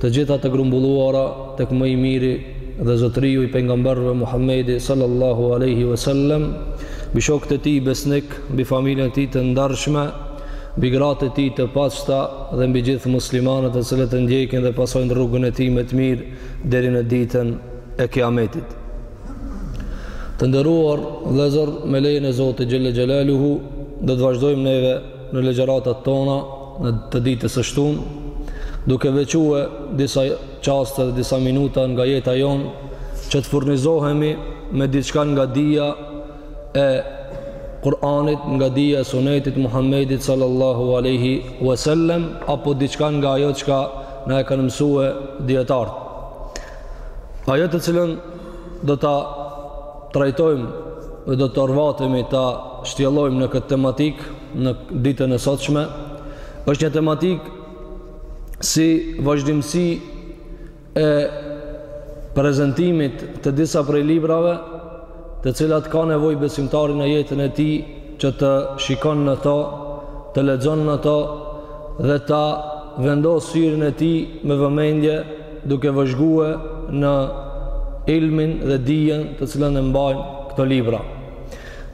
të gjitha të grumbulluara tek më i miri dhe zotëriu i pejgamberëve Muhammedi sallallahu alaihi wasallam, mbi shokët e tij besnik, mbi familjen e tij të ndershme, mbi gratë e tij të paqta dhe mbi gjithë muslimanët të cilët e ndjekin dhe pasojnë rrugën e tij me të mirë deri në ditën e Kiametit. Të nderuar vëllezër, me lejen e Zotit xhelle xhelaluhu, do të vazhdojmë neve në legjeratat tona në të ditës së shtunë, duke veçue disa çaste dhe disa minuta nga jeta jonë, që të furnizohemi me diçka nga dija e Kur'anit, nga dija e Sunetit Muhammedit sallallahu alaihi wasallam apo diçka nga ajo çka na e kanë mësue dijetarët. Ajo të cilën do ta trajtojmë dhe do të orvatemi ta shtjellojmë në këtë tematikë në ditën e sotshme është një tematikë si vazhdimësi e prezentimit të disa prej librave të cilat ka nevojë besimtari në jetën e tij që të shikon në to, të lexon në to dhe ta vendos syrin e tij me vëmendje duke vëzhgue në ilmin dhe dijen të cilën e mbajnë këto libra.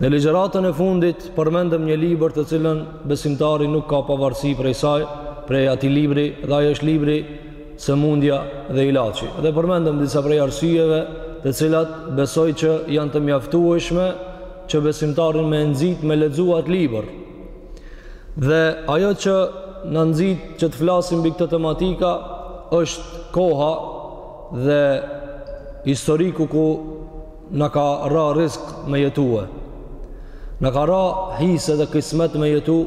Në ligjëratën e fundit përmendëm një libër të cilën besimtari nuk ka pavarësi prej saj, prej atij libri dhe ai është libri Sëmundja dhe ilaçi. Dhe përmendëm disa prej arsyeve të cilat besoj që janë të mjaftueshme që besimtarin me e nxit me lexu atë libër. Dhe ajo që na nxit që të flasim mbi këto tematika është koha dhe historiku ku Na ka ra rizk me jetue. Na ka ra hise dhe kismet me jetu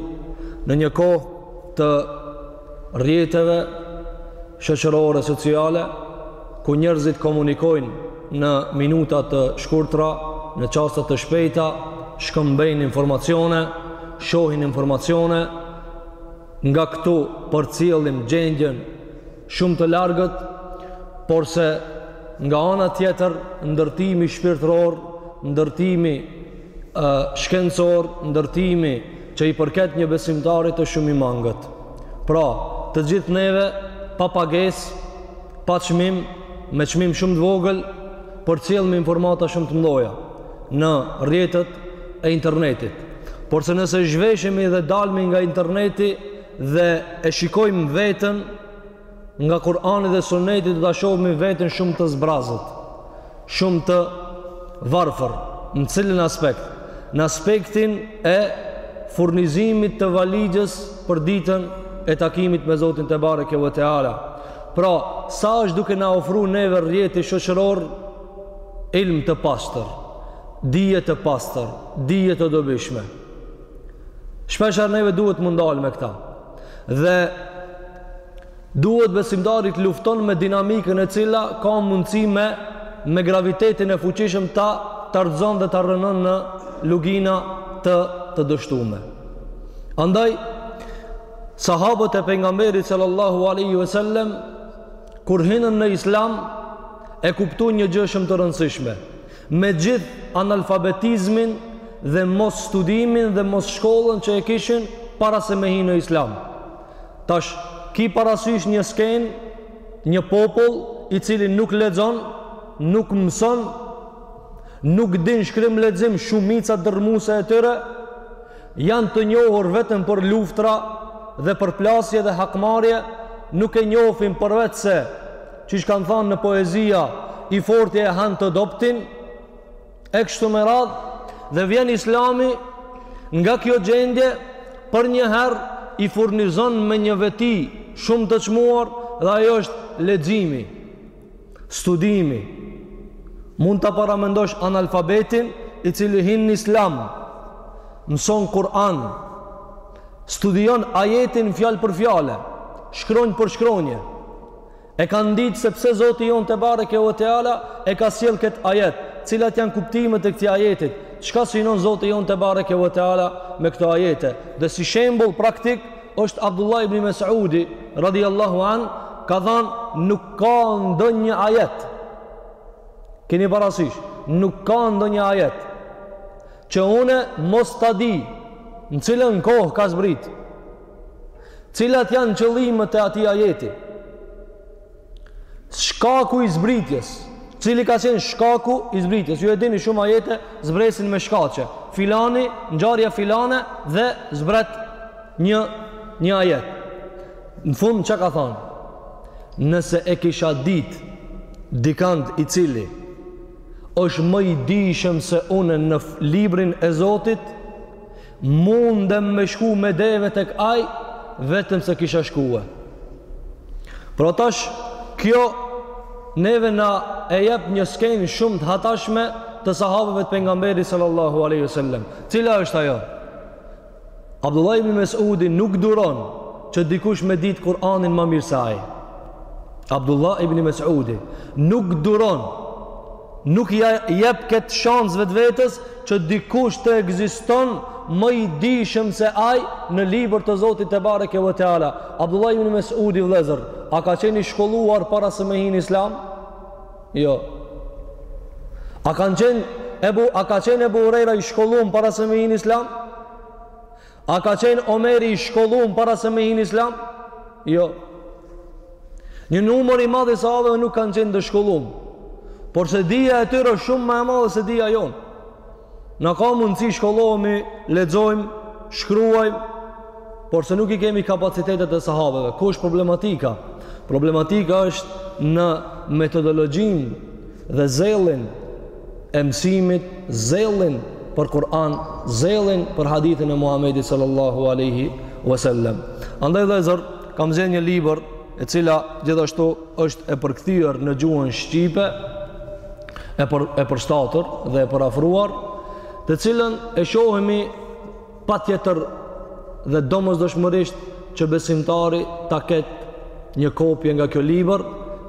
në një kohë të rrjeteve shoqërore, sociale, ku njerëzit komunikojnë në minuta të shkurtra, në çaste të shpejta, shkëmbejnë informacione, shohin informacione, nga këtu përcjellim gjendjen Shumë të largët, porse nga ana tjetër ndërtimi shpirtëror, ndërtimi shkencor, ndërtimi që i përket një besimtari është shumë i mangët. Pra, të gjithë neve pa pagesë, pa çmim, me çmim shumë të vogël, përcjellmi informata shumë të mëdha në rrjetet e internetit. Porse nëse zhveshemi dhe dalmi nga interneti, dhe e shikojmë veten nga Kur'ani dhe Sunneti do ta shohim veten shumë të zbrazët, shumë të varfër, në cilin aspekt? Në aspektin e furnizimit të valixhes për ditën e takimit me Zotin tebareke ve teala. Pra, sa është duke na ofru neve rrjeti shoqëror ilm të pastër, dije të pastër, dije të dobishme. Shpeshherë neve duhet m'u ndal me këta. Dhe duhet besimtari t'lufton me dinamikën e cila ka mundësi me me gravitetin e fuqishëm ta të rrëzon dhe ta rrënon në lugina të të dështume. Andaj, sahabët e pengamberit sallallahu aleyhi ve sellem, kur hinën në islam, e kuptun një gjë shumë të rëndësishme. Me gjithë analfabetizmin dhe mos studimin dhe mos shkollën që e kishin para se me hi në islam. Tash, ki parasysh një skenë, një popull i cili nuk lexon, nuk mëson, nuk din shkrim lexim shumica dërrmuse e tyre, Janë të njohur vetëm për luftra dhe përplasje dhe hakmarrje, nuk e njofin përveç se, çka kanë thanë në poezia, i forti e han të dobtin, e kështu me radhë, dhe vjen islami nga kjo gjendje përnjëherë i furnizon me një veti shumë të çmuar dhe ajo është leximi. Studimi Mund ta paramendosh analfabetin i cili hin në islam, mëson Kur'an, studion ajetin fjalë për fjalë, shkronjë për shkronjë, e ka ndi se pse Zoti jonë tebareke ve teala e ka sjellë këtë ajet, cilat janë kuptimet e këtij ajetit, çka synon Zoti jonë tebareke ve teala me këto ajete, dhe si shembull praktik, është Abdullah ibn Mes'udi radijallahu anh ka thanë nuk ka ndonjë ajet. Keni parasysh, nuk ka ndonjë ajet që unë mos ta di në cilën kohë ka zbrit. Cilat janë qëllimet e atij ajeti? Shkaku i zbritjes. Cili ka qenë shkaku i zbritjes? Ju e dini shumë ajete zbresin me shkaqe. Filani, ngjarja filane dhe zbret një një ajet. Në fund çka ka thanë? Nëse e kisha ditë dikant i cili është më i dijshëm se unë në librin e Zotit, mundem me shku me deve tek ai vetëm se kisha shkue por tash kjo neve na e jep një skenë shumë të hatashme të sahabëve të pejgamberit sallallahu aleyhi wa sallem cila është ajo Abdullah ibn Mesudi nuk duron që dikush me ditë Kur'anin ma mirë se ai. Abdullah ibn Mesudi nuk duron Nuk i jep këtë shans vetvetes që dikush të ekziston më i dijshëm se ai në libër të Zotit tebareke ve teala. Abdullah ibn Mes'udi vëllezër, a ka qenë i shkolluar para se me hinë Islam? Jo. A kanë qenë Ebu, a ka qenë Ebu Hurejra i shkollum para se me hinë Islam? A ka qenë Omeri i shkollum para se me hinë Islam? Jo. Një numër i madh i sahabeve nuk kanë qenë të shkollum. Por se dija e tyre shumë ma e madhe se dija jonë. Na kem mundësi shkollohemi, lexojmë, shkruajmë, por se nuk i kemi kapacitetet e sahabeve. Ku është problematika? Problematika është në metodologjinë dhe zellin e mësimit, zellin për Kur'an, zellin për hadithin e Muhamedit sallallahu alaihi wasallam. Andaj vëllezër, kam zgjedhë një libër e cila gjithashtu është e përkthyer në gjuhën shqipe, e për e përshtatur dhe e përafruar, të cilën e shohemi Patjetër dhe domosdoshmërisht që besimtari ta ketë një kopje nga kjo libër,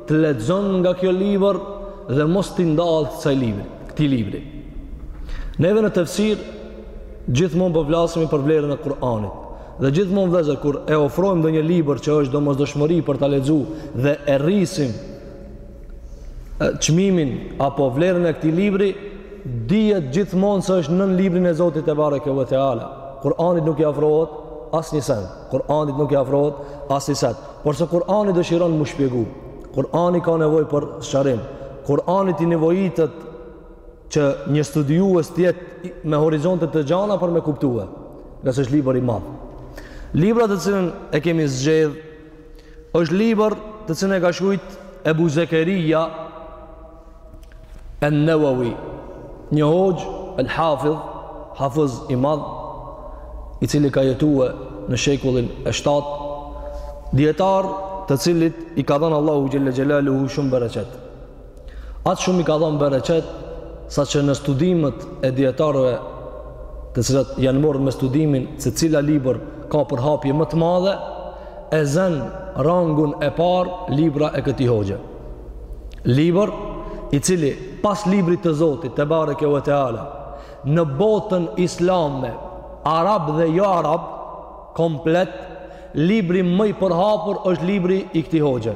të lexon nga kjo libër dhe mos t'i ndahet kësaj libri, këtij libri. Neve në tefsir gjithmonë po flasim për vlerën e Kur'anit. Dhe gjithmonë vëllezër kur e ofrojmë ndonjë libër që është domosdoshmëri për ta lexu dhe e rrisim çmimin apo vlerën e këtij libri, dihet gjithmonë se është nën librin e Zotit tebareke ve teala. Kur'anit nuk i afrohet asnjë send. Kur'anit nuk i afrohet asni send. Por se Kur'ani dëshiron m'u shpjegu. Kur'ani ka nevojë për sqarim. Kur'anit i nevojitet që një studiues të jetë me horizonte të gjana për me kuptue. Ngase është libër i madh. Libra të cilën e kemi zgjedh është libër të cilin e ka shkrujt Ebu Zekeria en Newawi, një hoxh el Hafiz, Hafiz i madh, i cili ka jetue në shekullin e 7, dietar të cilit i ka dhënë Allahu xhelle xhelaluhu shumë bereqet. Aq shumë i ka dhanë bereqet saqë në studimet e dietarëve të cilët janë marrë me studimin se cili libër ka përhapje më të madhe e zën rangun e parë libra e këtij hoxhe. Libër i cili pas librit të Zotit tebareke ve teala në botën islame arab dhe jo arab komplet libri më i përhapur është libri i këtij hoxhe.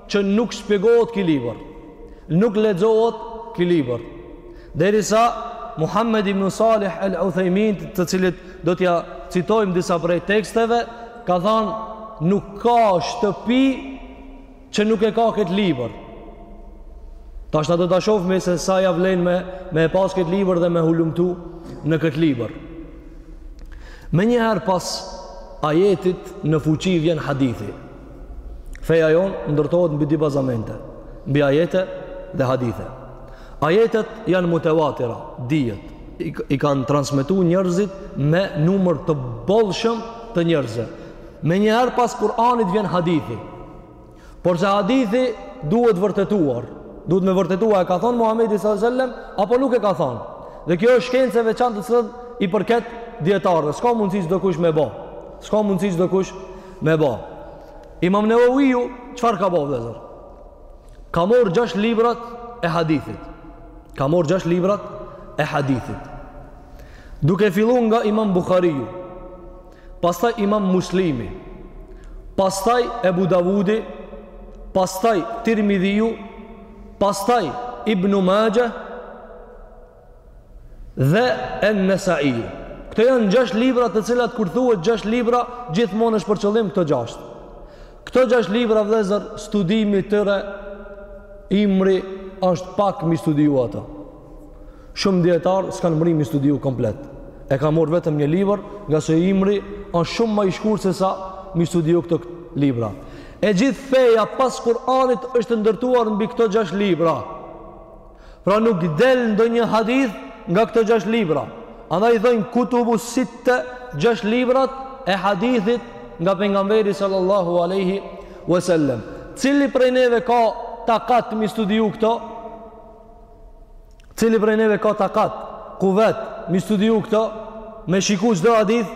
që nuk shpjegohet ky libër. Nuk lexohet ky libër. Derisa Muhamed ibn Salih el-Uthejmin, të cilit do t'ia citojmë disa prej teksteve, ka thanë nuk ka shtëpi që nuk e ka këtë libër. Tashta do ta shofmi se sa ia vlen me, me e pas këtë libër dhe me hulumtu në këtë libër. Menjëherë pas ajetit në fuqi vjen hadithi. Feja jonë ndërtohet mbi dy bazamente, mbi ajete dhe hadithe. Ajetet janë mutevatira, dihet i kanë transmetuar njerëzit me numër të bollshëm të njerëzve. Menjëherë pas Kur'anit vjen hadithi. Porse hadithi duhet vërtetuar. Duhet me vërtetuar, e ka thonë Muhammedi s.a.s. apo nuk e ka thonë. Dhe kjo është shkencë e veçantë të cilën i përket dietarëve. S'ka mundësi çdokush me bo. S'ka mundësi çdokush Me ba. Imam Neveviu, çfarë ka ba vëllezër? Ka morë gjashtë librat e hadithit. Ka morë gjashtë librat e hadithit. Duke fillu nga imam Buhariu, pastaj imam Muslimi, pastaj Ebu Davudi, pastaj Tirmidhiu, pastaj Ibnu Maxhe, dhe en nesai këto janë gjashtë libra të cilat kur thuhet gjashtë libra gjithmonë është për qëllim këto gjashtë këto gjashtë libra vëllezër studimi tyre imri është pak m'i studiu ato shumë dijetarë s'kanë mrri m'i studiu komplet e ka morë vetëm një libër ngase imri është shumë ma i shkurt sesa m'i studiu këto libra e gjithë feja pas Kur'anit është ndërtuar mbi këto gjashtë libra Pra nuk del ndonjë hadith nga këto gjashtë libra. Andaj i thojnë kutubu sitte gjashtë librat e hadithit nga pejgamberi sallallahu alejhi ve sel-lem. Cili prej neve ka takat m'i studiu këto? Cili prej neve ka takat, kuvet, m'i studiu këto? Me shiku çdo hadith?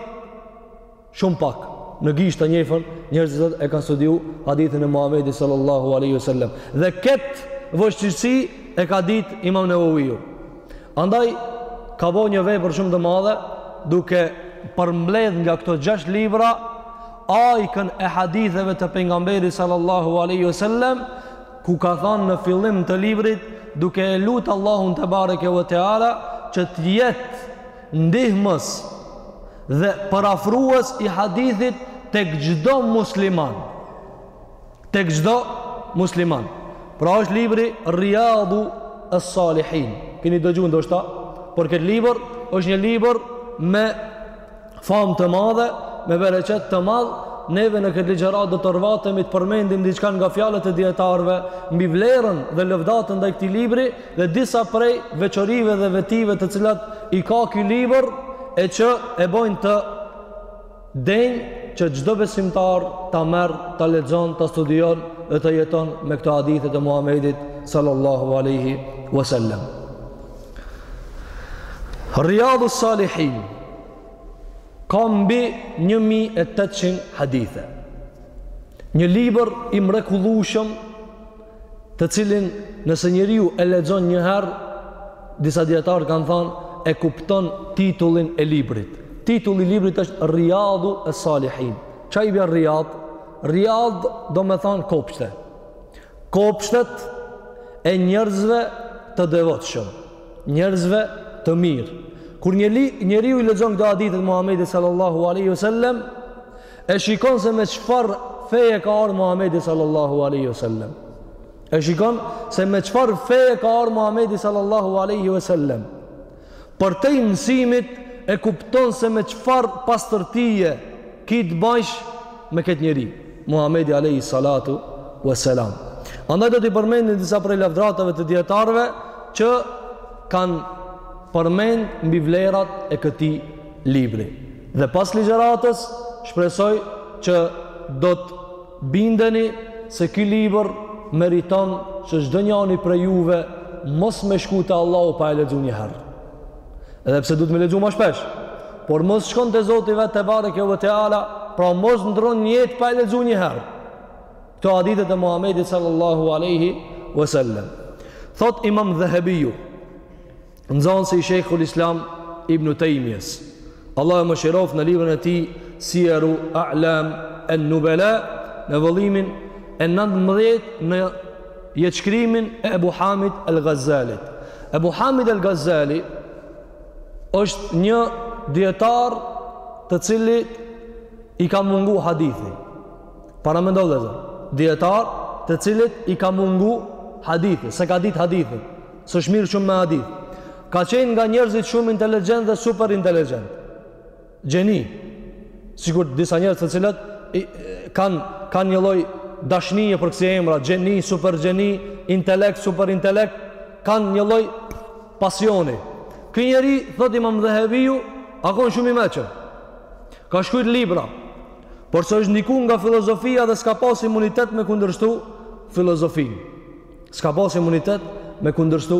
Shumë pak në gishta njehen njerëzit e kanë studiu hadithin e Muhamedit sallallahu alaihi wasallam. Dhe këtë vështirësi e ka ditë Imam Neveviu. Andaj ka bo një vepër shumë të madhe duke përmbledh nga këto 6 libra ajkën e haditheve të pejgamberit sallallahu alaihi wasallam ku ka thanë në fillim të librit duke e lutë Allahun tebareke ve teala që të jetë ndihmës dhe përafrues i hadithit tek çdo musliman tek çdo musliman pra është libri Riyadu es-Salihin keni dëgju ndoshta për këtë libër është një libër me famë të madhe me bereqet të madh neve në këtë ligjëratë do të orvatemi të përmendim diçka nga fjalët e dijetarëve mbi vlerën dhe lëvdatën ndaj këtij libri Dhe disa prej veçorive dhe vetive të cilat i ka ky libër e që e bojnë të denjë që çdo besimtar ta merr, ta lexon, ta studion dhe të jeton me këto hadithe të Muhamedit sallallahu alaihi wasallam. Riyadus Salihin ka mbi 1800 hadithe. Një libër i mrekullueshëm të cilin nëse njeriu e lexon një herë, disa dijetarë kanë thënë e kupton titullin e librit. Titulli i librit është Riyadu es-Salihin. Ça i vjen Riyad? Riyad domethanë kopshte. Kopshtet e njerëzve të devotshëm, njerëzve të mirë. Kur njeriu i lexon këto hadithe të Muhamedit sallallahu alaihi wasallam, E shikon se me çfarë feje ka ardhur Muhamedi sallallahu alaihi wasallam. E shikon se me çfarë feje ka ardhur Muhamedi sallallahu alaihi wasallam. Përtej mësimit e kupton se me çfarë pastërtie ki të bajsh me këtë njeri. Muhamedi alaihi salatu wasalam. Andaj do t'i përmendim disa prej lavdëratave të dijetarëve që kanë përmend mbi vlerat e këtij libri. Dhe pas ligjëratës, shpresoj që do të bindeni se ky libër meriton që çdo njani prej juve mos me shku te Allahu pa e lexu një herë. Edhe pse duhet me lexu ma shpesh, por mos shkon te Zoti vet tebareke ve teala, pra mos ndërron jetë pa e lexu një herë. Këto hadithe të Muhamedit sallallahu alaihi wasallam. Thotë Imam Dhehebiu, Nxënës i Shejhul Islam Ibn Tejmjes, Allahu e mëshiroftë në librin e tij Sijeru A'lam an-Nubala në vëllimin e 19 në jetëshkrimin e Ebu Hamid El Gazalit. Ebu Hamid El Gazali është një dijetar të cilit i ka mungu hadithi. Para me ndodhe zë, dijetar të cilit i ka mungu hadithi, s'e ka dit hadithin. S'është marrë shumë me hadith. Ka qenë nga njerëzit shumë inteligjent dhe super inteligjent. Gjeni. Sikur disa njerëz të cilët kanë kanë një lloj dashnie për kësi emra, gjeni, super gjeni, intelekt, super intelekt, kanë një lloj pasioni. Ky njeri, thot imam Dhehebiu, a kon shumë i mençëm. Ka shkrujt libra, por se është ndiku nga filozofia dhe s'ka pas imunitet me kundërshtu filozofinë. S'ka pas imunitet me kundërshtu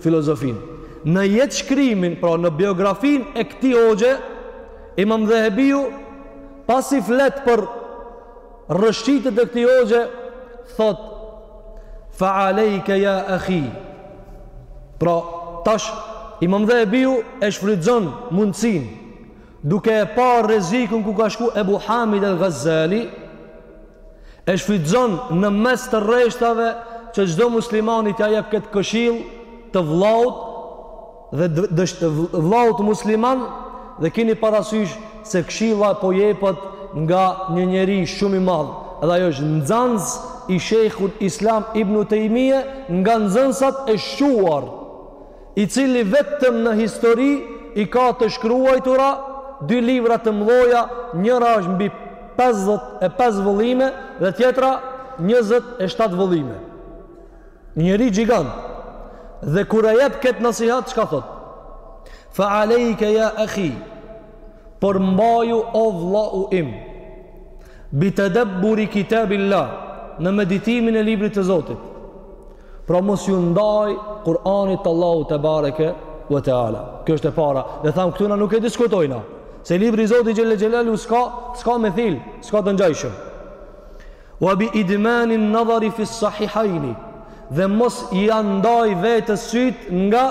filozofinë. Në jetëshkrimin, pra në biografinë e këtij hoxhe, imam Dhehebiu, pasi flet për rrëshqitjet e këtij hoxhe, thot, fa alejke ja akhi. Pra, tash, imam Dhehebiu e shfrytëzon mundësinë, Duke e pa rrezikun ku ka shku Ebu Hamid el Ghazzali, e shfrytëzon në mes të rreshtave që çdo muslimani t'ia jep këtë këshillë të vllaut dhe dësht vllaut musliman dhe kini parasysh se këshilla po jepet nga një njeri shumë i madh dhe ajo është nxënës i Sheikhul Islam Ibn Taymije nga nxënësat e shquar i cili vetëm në histori i ka të shkruajtura dy libra të mdhaja, njëra është mbi pesëdhjetë e pesë vëllime dhe tjetra njëzet e shtatë vëllime. Një njeri gjigant. Dhe kur e jep këtë nasihat, çka thot? Fa alejke ja akhi, por mbaju o vllau im. Bi tadabburi kitabillah, në meditimin e librit të Zotit. Pra mos ju ndaj Kur'anit të Allahut tebareke ve teala. Kjo është e para. Dhe thamë këtu na nuk e diskutojna. Se libri i Zotit xhel-le xhelaluhu s'ka, s'ka methil, s'ka të ngjajshëm. Wa bi idmanin nadhari fis sahihajni. Dhe mos ia ndaj vetes sytë nga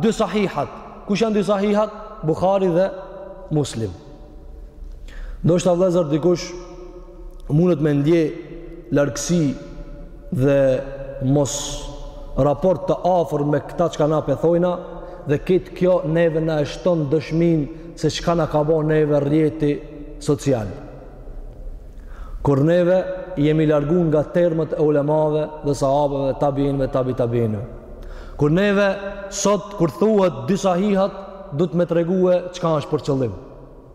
dy sahihat. Kush janë dy sahihat? Bukhari dhe Muslim. Ndoshta vëllezër dikush mundet me ndje largësi dhe mos raport të afër me këta çka na po thojna dhe ketë kjo neve na e shton dëshminë se çka na ka bo neve rrjeti social. Kur neve jemi largu nga termat e ulemave dhe sahabëve, tabiinëve, tabi tabiinëve. Kur neve sot, kur thuhet disa hihat, du të me tregue çka është për qëllim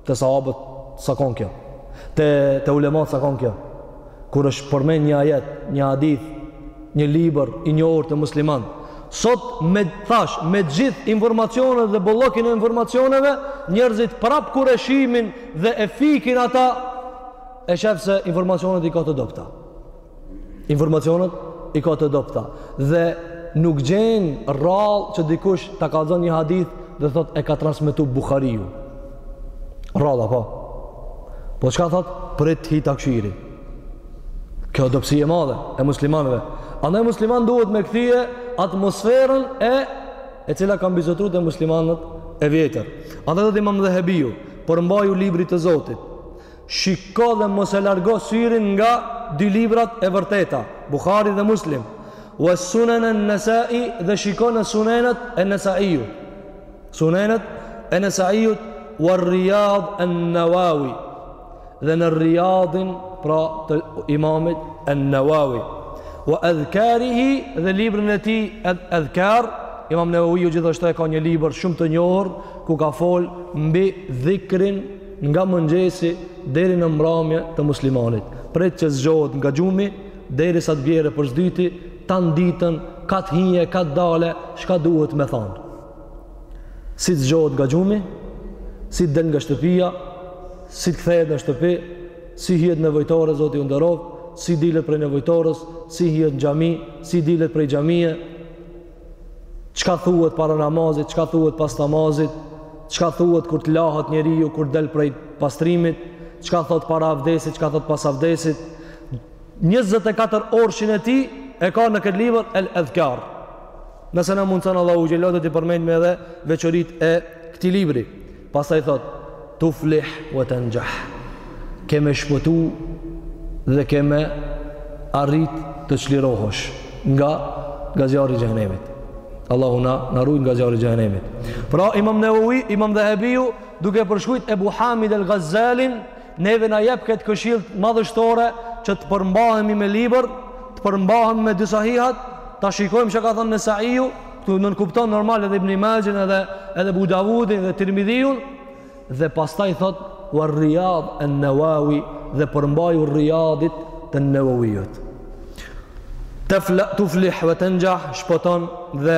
te sahabët s'a kon kjo te te ulemat s'a kon kjo kur është përmend një ajet një hadith një libër i njohur te musliman sot me thash me gjithë informacionet dhe bollëkin e informacioneve njerëzit prap kur e shymin dhe e fikin ata e shef se informacionet i ka të dobëta Informacionet i ka të dobëta dhe nuk gjen rrallë që dikush ta kallzon një hadith dhe thotë e ka transmetu Buhariu. Rralla po. Po çka thotë? Prej filan tefsiri. Kjo dobësi e madhe e muslimanëve. Andaj musliman duhet me kthie atmosferën e e cila ka mbizotru te muslimanët e vjetër. Andaj thotë imam Dhehebiu, përmbaju librit të Zotit. Shiko dhe mos e largo syrin nga dy librat e vërteta, Buhari dhe Muslim, was-Sunan an-Nasa'i dhe shiko në Sunenet e Nesaiut, Sunenet e Nesaiut, war-Riyad an-Nawawi dhe në Riyadin, pra të Imamit an-Nawawi, wa adhkarihi dhe librin e tij Adhkar, Imam Newawiu gjithashtu e ka një libër shumë të njohur ku ka folë mbi dhikrin, Nga mëngjesi deri në mbramje të muslimanit, prej që zgjohet nga gjumi, derisa të bjerë për s'dyti, tanë ditën, kah të hije, kah të dale, çka duhet me thanë. Si të zgjohet nga gjumi, si të del nga shtëpia, si të kthehet në shtëpi, si hihet në nevojtore, Zoti u nderoft, si dilet prej nevojtores, si hihet në xhami, si dilet prej xhamie, çka thuhet para namazit, çka thuhet pas namazit, çka thuhet kur të lahet njeriu, kur del prej pastrimit, çka thotë para avdesit, çka thotë pas avdesit. 24 orëshin e tij e ka në këtë libër El Edhkar. Nëse na mundëson Allahu xhel do t'i përmendmi edhe veçoritë e këtij libri. Pastaj thotë, Tuflih wa tenxhah, ke me shpëtu dhe ke me arrit të çlirohesh nga nga zjarri i xhehenemit. Allahu na na ruaj nga zjarri i xhehenemit. Pra Imam Newawi, Imam Dhahabiu, duke përshkrujt Ebu Hamid el-Ghazalin, Neve na jep këtë këshillë madhështore që të përmbahemi me libër, të përmbahemi me dy sahihat, ta shikojmë çka ka thënë Nesaiu, këtu nënkupton normal edhe Ibn Majin edhe edhe Abu Davudin dhe Tirmidhiun dhe pastaj thot wa riyad an-nawawi dhe përmbaju riyadit të nawawiut tuflih wa tanjah shpëton dhe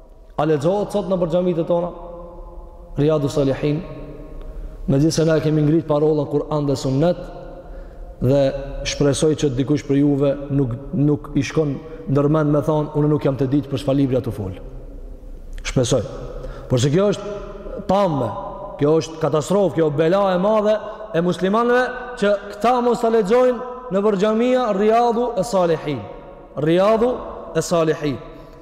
A lexohet sot nëpër xhamitë tona? Riyadu Salihin. Megjithëse na e kemi ngrit parollën Kur'an dhe Sunnet dhe shpresoj që dikush prej juve nuk nuk i shkon ndërmend me thanë unë nuk jam tu ditë për çfarë libri a tu fol. Shpresoj. Porse kjo është tamme, kjo është katastrofë, kjo bela e madhe e muslimanve që këta mos ta lexojnë nëpër xhamia Riyadu Salihin. Riyadu Salihin.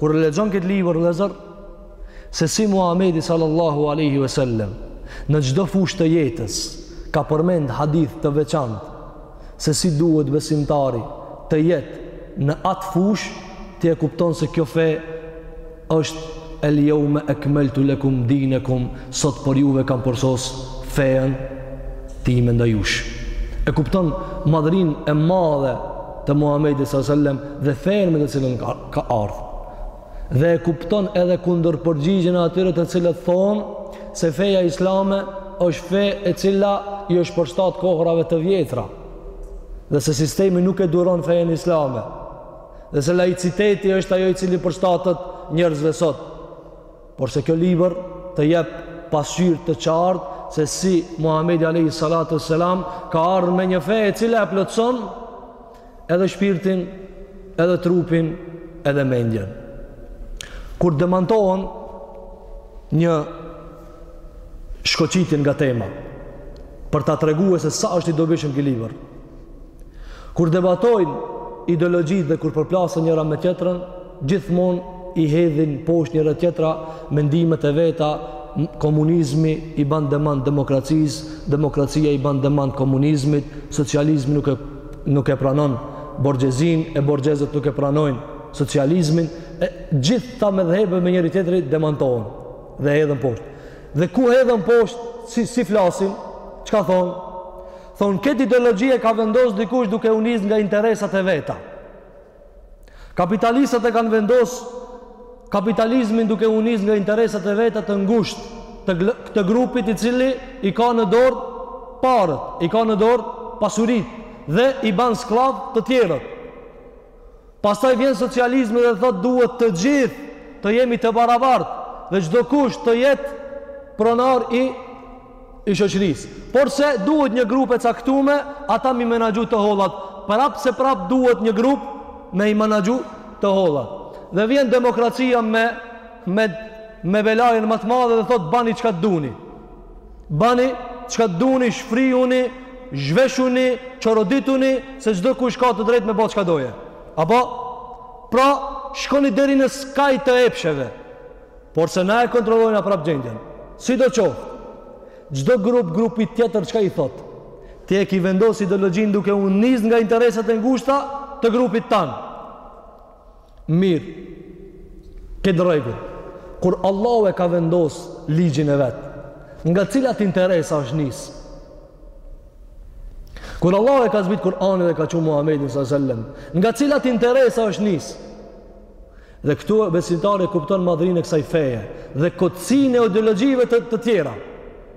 Kur e lexon këtë libër vëllazër, se si Muhamedi sallallahu alaihi wasallam në çdo fushë të jetës ka përmend hadith të veçantë se si duhet besimtari të jetë në atë fushë, ti e kupton se kjo fe është el yawma akmaltu lakum dinakum, sot për juve kam përsos fenë time ndaj jush. E kupton madhërinë e madhe të Muhamedit sallallahu alaihi wasallam dhe fenë me të cilën ka ka ardh dhe e kupton edhe kundërpërgjigjen e atyre të cilët thonë se feja islame është fe e cila i është përshtat kohërave të vjetra dhe se sistemi nuk e duron fejen islame dhe se laiciteti është ajo i cili përshtatet njerëzve sot porse ky libër të jep pasqyrë të qartë se si Muhamedi alayhi salatu selam ka ardh me një fe e cila e plotëson edhe shpirtin, edhe trupin, edhe mendjen. Kur demantohen një shkoqitje nga tema, për ta treguar se sa është i dobishëm ky libër, kur debatojnë ideologjitë dhe kur përplasen njëra me tjetrën, gjithmonë i hedhin poshtë njëra tjetra mendimet e veta, komunizmi i ban demant demokracisë, demokracia i ban demant komunizmit, socializmi nuk e nuk e pranon borgjezinë e borgjezët nuk e pranojnë socializmin e gjith kto medhhebe me njëri tjetri demantohen dhe hedhen poshtë dhe kur hedhen poshtë si, si flasin çka thonë thonë këtë ideologji e ka vendosë dikush duke u nis nga interesat e veta Kapitalistët e kanë vendos kapitalizmin duke u nis nga interesat e veta të ngushtë të, të grupit i cili i ka në dorë paret, i ka në dorë pasuritë dhe i ban skllav të tjerët. Pastaj vjen socializmi dhe thot duhet të gjithë të jemi të barabartë dhe çdo kush të jetë pronar i i shoqërisë porse duhet një grup e caktume ata m'i menaxhu të hollat prapseprap duhet një grup me i menaxhu të hollat dhe vjen demokracia me me, me belajen ma të madhe dhe thotë bani çka të duni bani çka të duni shfryjuni zhveshuni çorodituni se çdokush ka të drejtë me ba çka doje apo pra shkoni deri në skaj të epsheve Porse na e kontrollojmë prap gjendjen. Sidoqoftë, çdo grup grupit tjetër çka i thotë? Ti e ki vendos ideologjinë duke u nis nga interesat e ngushta të grupit tand. Mirë. Këtë rregull. Kur Allahu e ka vendos ligjin e vet, nga cilat interesa është nis? Kur Allahu e ka zbrit Kur'anin dhe ka çu Muhamedin sallallahu alajhi wasallam, nga cilat interesa është nis? Dhe këtu besimtari e kupton madhërinë e kësaj feje dhe kotësinë e ideologjive të, të tjera.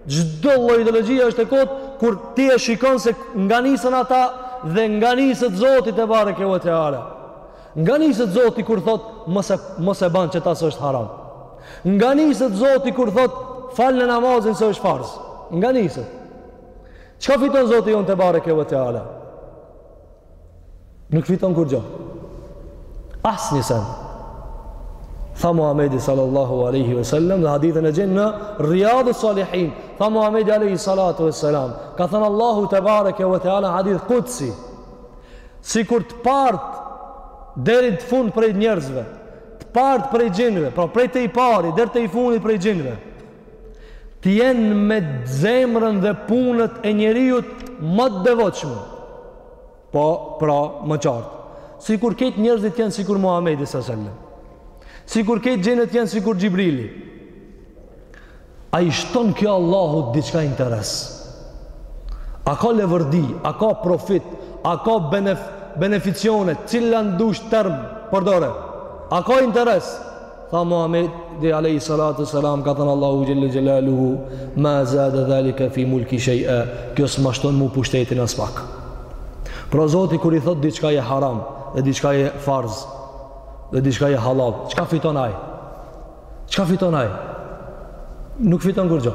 Çdo lloj ideologjie është e kotë kur ti e shikon se nga nisen ata dhe nga niset Zoti tebareke ve teala. Nga niset Zoti kur thotë mos e mos e ban qëta se është haram. Nga niset Zoti kur thotë falnje namazin se është farz. Nga niset. Çka fiton Zoti jonë tebareke ve teala? Nuk fiton kurgjo. Asnjë sen. Tha Muhamedi sallallahu aleyhi ve sellem dhe hadithin e gjeni në Rijadu Salihin. Tha Muhamedi aleyhi salatu ve selam. Ka thënë Allahu tebareke ve teala në hadith kudsi. Sikur të parët deri të fundit prej njerëzve. Të parët prej xhinve. Pra prej te i pari, deri te i fundit prej xhinve. të jenë me zemrën dhe punët e njeriut më të devotshëm, po pra më qartë. Sikur krejt njerëzit të jenë sikur Muhammedi së sellem, sikur krejt xhinët të jenë sikur Xhibrili, a i shton kjo Allahut diçka interes? A ka levërdi, a ka profit, a ka benef, beneficione, cilin dush term, përdore, a ka interes? Tha Muhammedi alejhi salatu selam ka thënë Allahu xhel-le xhelaluhu ma zade dhalika fi mulki shej'a kjo s'ma shton mu pushtetin aspak pra zoti kur i thotë diçka je haram dhe diçka je farz dhe diçka je halal çka fiton ai çka fiton ai nuk fiton kurgjo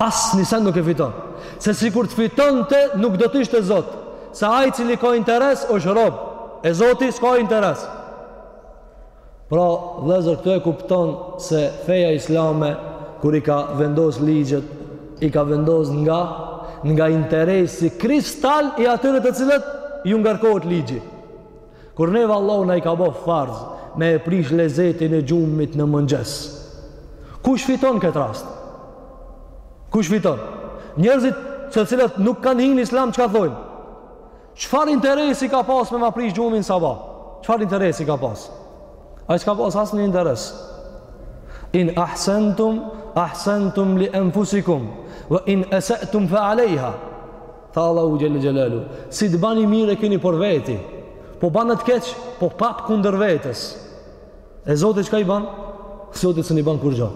asni sen nuk e fiton se sikur të fitonte nuk do të ishte zot se ai i cili ka interes është rob e zoti s'ka interes Pra, vëllezër këtu e kupton se feja islame kur i ka vendos ligjet, i ka vendos nga nga interesi kristal i atyre të cilët ju ngarkohet ligji. Kur neve Allahu na i ka bë farz me e prish lezetin e gjumit në mëngjes. Kush fiton në këtë rast? Kush fiton? Njerëzit të cilët nuk kanë hi në islam çka thonë? Çfarë interesi ka pas me ma prish gjumin sabah? Çfarë interesi ka pas? Ai s'ka pas asnjë interes. In ahsantum ahsantum li anfusikum wa in asatum fa alayha. Tha Allahu xhelle xhelaluhu, si t'bani mirë e keni për veti. Po bani të keq, po prap kundër vetes. E Zoti çka i ban? Zotit s'un i ban kurgjo.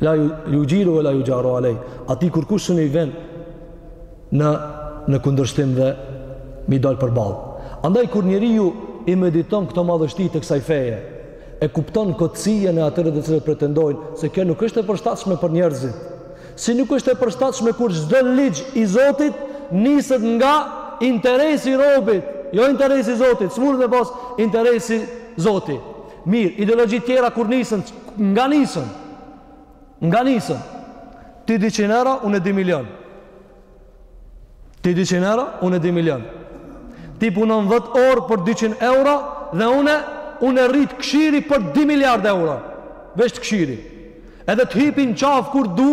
La juxhiru ue la juxharu alej. Atij kurkush s'un i vjen në, në kundërshtim dhe me i dal përballë. Andaj kur njeriu i mediton këto madhështi të kësaj feje, e kupton kotësinë e atyre të cilët pretendojnë se kjo nuk është e përshtatshme për njerëzit, Si nuk është e përshtatshme kur çdo ligj i Zotit niset nga interesi i robit, jo interesi i Zotit, s'munet me pas interes Zoti. Mirë, ideologjitë tjera kur nisen, nga nisen? Nga nisen? Ti 200 euro, unë 2 milion. Ti 200 euro, unë 2 milion. Ti punon 10 orë për 200 euro dhe unë unë rri tu kshyr për 2 miliard euro. Veç të kshyri. Edhe të hipi n'qafë kur du,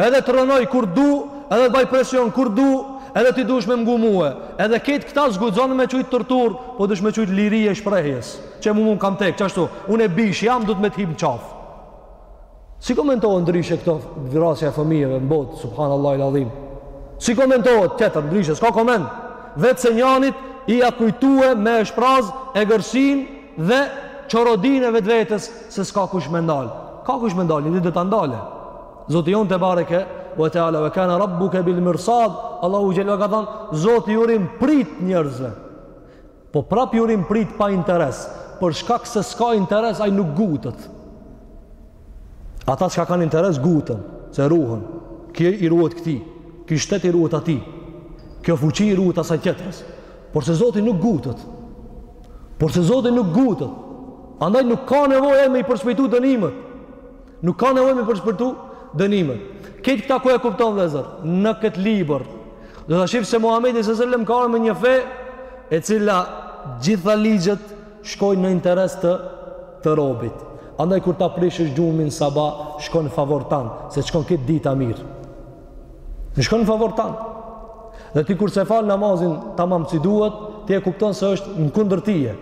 edhe të rrënoj kur du, edhe të baj presion kur du, edhe ti duhesh me m'ngu mue. Edhe krejt këta s'guxon me qujtë torturë, po duhesh me qujtë liri e shprehjes. Që mu m'u ka tekë, qashtu, unë bishë jam, duhet me t'hip n'qafë. Si komentohet ndryshe këtu vrasja e fëmijëve në botë, subhanallahil adhim. Si komentohet tjetër ndryshe, s'ka koment. Veç se njanit i ka kujtue me e shpraz egërsinë dhe çorodinë e vetvetes se s'ka kush me ndalë. Ka kush me ndalë, një ditë do ta ndale. Zoti jonë tebareke ve teala, ve kane rabbuke bil mirsad, Allahu xhel ka thanë, Zoti ju rri n'pritë njerëzve. Po prap ju rri n'pritë pa interes, për shkak se s'ka interes ai nuk ngutet. Ata çka kanë interes nguten, se ruhen. Ky i ruhet këtij, ky shtet i ruhet atij, kjo fuqi i ruhet asaj tjetrës. Porse Zoti nuk ngutet. Porse Zoti nuk ngutet. Andaj nuk ka nevojë ai me i përshpejtu dënimet. Nuk ka nevojë me përshpejtu dënimet. Krejt këta ku e kupton vëllezër, në këtë libër, do ta shifni se Muhammedi sesellem ka ardhë me një fe, e cila gjitha ligjet shkojnë n'interes të, të robit. Andaj kur ta prishësh gjumin sabah, shkon në favor tënd, se shkon krejt dita mirë. Shkon në favor tënd. Dhe ti kur s'e fal namazin tamam si duhet, ti e kupton se është kundër teje.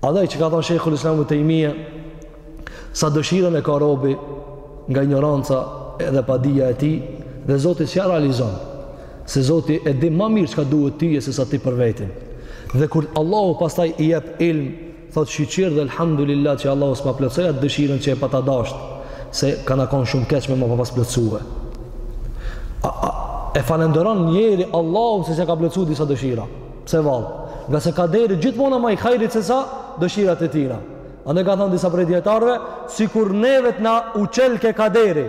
Andaj që ka thonë Shejhul Islam Ibnu Tejmije, sa dëshirën e ka robi nga ignoranca edhe padija e tij, dhe Zoti s'ja realizon, se Zoti e di ma mirë çka duhet tye se sa ti për vetin. Dhe kur Allahu pastaj i jep ilm, thotë shyqyr dhe alhamdulillah që Allahu s'ma plotësoi atë dëshirën që e pata dasht, se kanë konë shumë keq me ma pa pas plotësue. A, a, e falenderon njeri Allahu se s'ja ka plotësu disa dëshira. Pse vallë? Ngase kaderi gjithmonë a ma i hajrit se sa dëshirat e tina. Andaj kanë thonë disa prej dijetarëve, sikur nevet na u çelke kaderi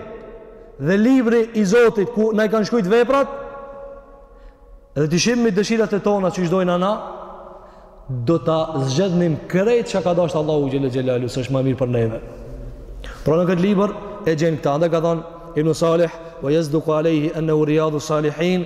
dhe libri i Zotit ku na i kanë shkrujt veprat, dhe t'i shohim me dëshirat e tona që ç'dojna na, do ta zgjedhnim krejt çka ka dashtë Allahu Xhel-le Xhelaluhu, se është ma mirë për neve. Pra në këtë libër e gjen këta, andaj ka thonë, Ibn Salih, wa yazduqu alayhi annahu riyadu salihin,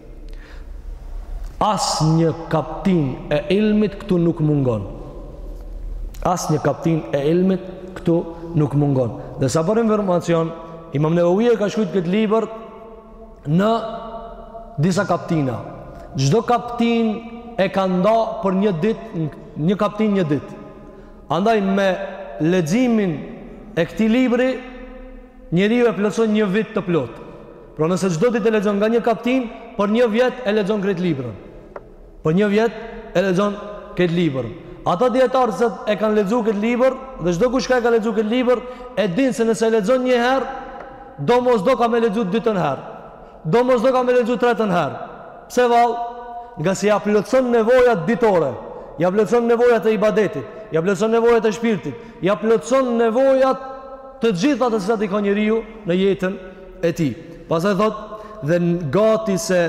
Asnjë kaptinë e ilmit këtu nuk mungon. Asnjë kaptinë e ilmit këtu nuk mungon. Dhe sa për informacion, imam Neveviu e ka shkrujt këtë libër në disa kaptina. Çdo kaptinë e ka nda për një ditë, një kaptinë një ditë. Andaj me leximin e këtij libri, njeriu e plotëson një vit të plotë. Pra nëse çdo ditë e lexon nga një kaptinë, për një vjet e lexon krejt librin. Për një vjet e lexon këtë libër. Ata dijetarë që e kanë lexuar këtë libër dhe çdokush ka e ka lexuar këtë libër, e din se nëse e lexon një herë, domosdo ka me lexu dytën herë. Domosdo ka me lexu tretën herë. Pse vallë? Ngase ja plotëson nevojat ditore, ja plotëson nevojat e ibadetit, ja plotëson nevojat e shpirtit, ja plotëson nevojat të gjitha të cilat i ka njeriu në jetën e tij. Pastaj thotë dhe gati se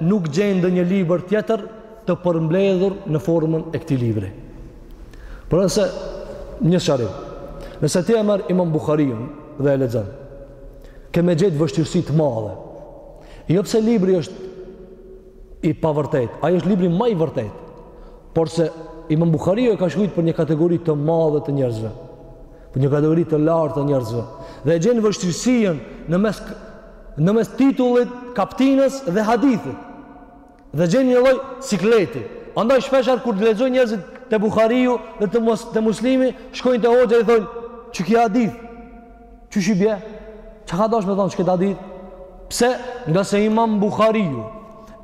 nuk gjen ndonjë libër tjetër të përmbledhur në formën e këtij libri. Por nëse një shari, nëse ti e merr Imam Buhariun dhe e lexon, ke me gjetë vështirësi të madhe. Jo pse libri është i pavërtetë, ai është libri ma i vërtetë. Porse Imam Buhariu e ka shkrujt për një kategori të madhe të njerëzve. për një kategori të lartë të njerëzve dhe e gjen vështirësinë në mes në mes titullit kaptinës dhe hadithit dhe gjen një lloj sikleti andaj shpeshherë kur lexojnë njerëzit te Buhariu dhe te mos te Muslimi shkojnë te hoxha i thonë qiky hadith qysh i bie çka ka dasht me thonë qiket hadith pse ngase Imam Buhariu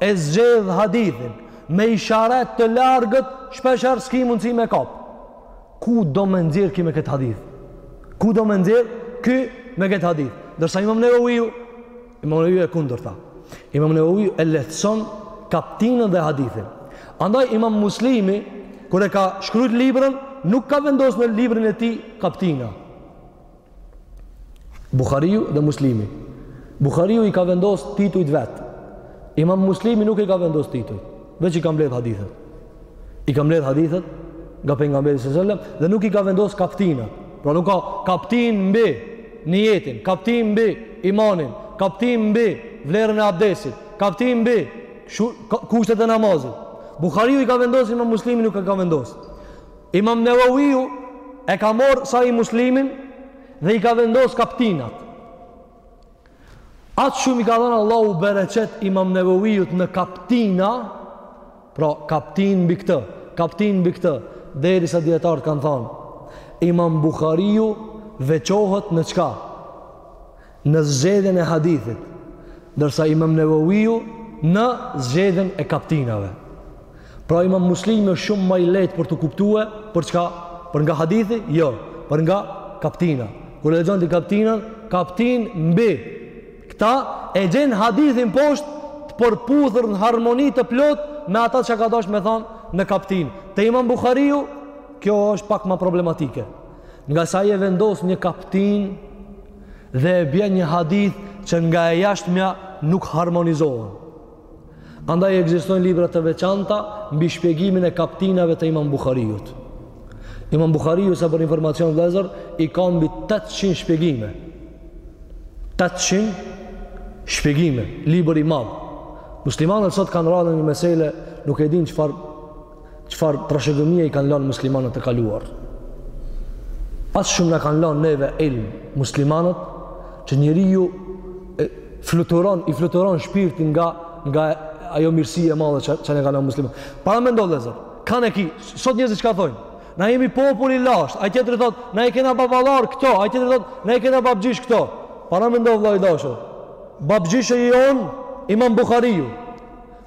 e zgjedh hadithin me isharet të largët shpeshherë s'ki mundësi me kap Ku do me nxjerrë ky me këtë hadith? Ku do me nxjerrë ky me këtë hadith? Ndërsa imam Neveviu, imam Neveviu e kundërta. Imam Neveviu e lehtëson kaptinën dhe hadithin. Andaj imam Muslimi, kur e ka shkrujt librën, nuk ka vendos në librin e tij kaptina. Buhariu dhe Muslimi. Buhariu i ka vendos titujt vetë. Imam Muslimi nuk i ka vendos titujt, veç i ka mbledh hadithet. I ka mbledh hadithet nga pejgamberi sallallahu alajhi wasallam dhe nuk i ka vendos kaptina. Pra nuk ka kaptinë mbi nijetin, kaptinë mbi imanin, kaptinë mbi vlerën e abdesit, kaptinë mbi kushtet e namazit. Buhariu i ka vendos Imam Muslimi nuk i ka vendos. Imam Neveviu e ka marrë Sahih Muslimin dhe i ka vendos kaptinat. Aq shumë i ka dhënë Allahu bereqet Imam Neveviut në kaptina, pra kaptinë mbi këtë, kaptinë mbi këtë, derisa dijetarët kanë thënë Imam Buhariu veçohet në çka? në zgjedhjen e hadithit, ndërsa Imam Neveviu në zgjedhjen e kaptinave. Pra Imam Muslimi është shumë ma i lehtë për t'u kuptue për çka për nga hadithi, jo, por nga kaptina. Kur e lexon ti kaptinën, kaptinë mbi këta e gjen hadithin poshtë të përputhur në harmoni të plotë me ata çka ka dash me thanë në kaptinë. Te Imam Buhariu kjo është pak ma problematike. Ngase ai e vendos një kaptinë dhe e bjen një hadith që nga e jashtmja nuk harmonizohen. Andaj ekzistojnë libra të veçanta mbi shpjegimin e kaptinave të Imam Buhariut. Imam Buhariu sa për informacion vëllezër i ka mbi 800 shpjegime. 800 shpjegime, libër i madh. Muslimanët sot kanë rënë në një meselë, nuk e dinë çfarë Çfarë trashëgimie i kanë lënë muslimanët e kaluar. Aq shumë na kanë lënë neve ilm muslimanët që njeriu fluturon, i fluturon shpirti nga nga ajo mirësi e madhe që na kanë lënë muslimanët. Paramendo vëllezër, kënd e ki, sot njerëzit çka thonë? Na jemi popull i lashtë. Ai tjetri thotë, na i kena baballarë këta. Ai tjetri thotë, na e kena babgjysh këta. Paramendo vëlla i dashur. Babgjyshi jonë Imam Buhariu.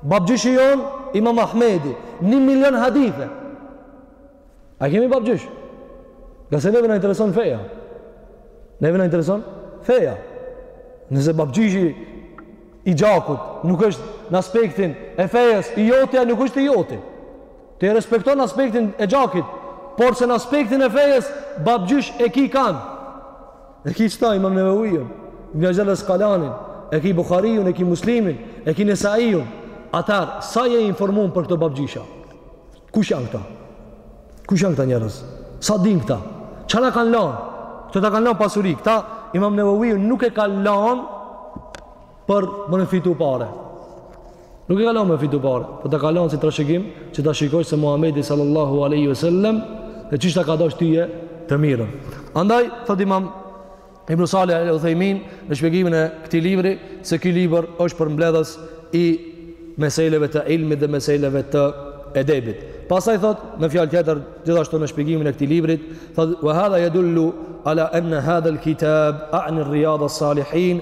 Babgjyshi jonë, imam Ahmedi, një milion hadithe. A e kemi babgjysh? Ngase neve na intereson feja. Neve na intereson feja. Nëse babgjyshi i gjakut nuk është në aspektin e fejes, i joti, ai nuk është i joti. Ti e respekton në aspektin e gjakut, porse në aspektin e fejes, babgjysh e ki kënd. E ki qëta imam Neveviun, ibn Hajar Asqalani, e ki Bukhariun, e ki Muslimin, e ki Nesaiun. A thua, sa je informuar për këto babgjisha? Kush janë këta? Kush janë këta njerëz? Sa din këta? Çka na kanë lënë? A kanë lënë pasuri. Këta Imam Neveviu nuk e ka lënë për me fitu pare. Nuk e ka lon me fitu pare, por ta ka lon si trashëgim që ta shikojsh se Muhammedi sallallahu aleyhi ve sellem qysh ta ka dasht tyje të mirën. Andaj, thot imam Ibn Salih el Uthejmin në shpjegimin e këtij libri, se ky libër është përmbledhës i meseleve të ilmit dhe meseleve të edebit. Pastaj thot, në fjalë tjetër, gjithashtu në shpjegimin e këtij librit, thot, wa hadha yadullu ala anna hadha al-kitab a'ni riyad as-salihin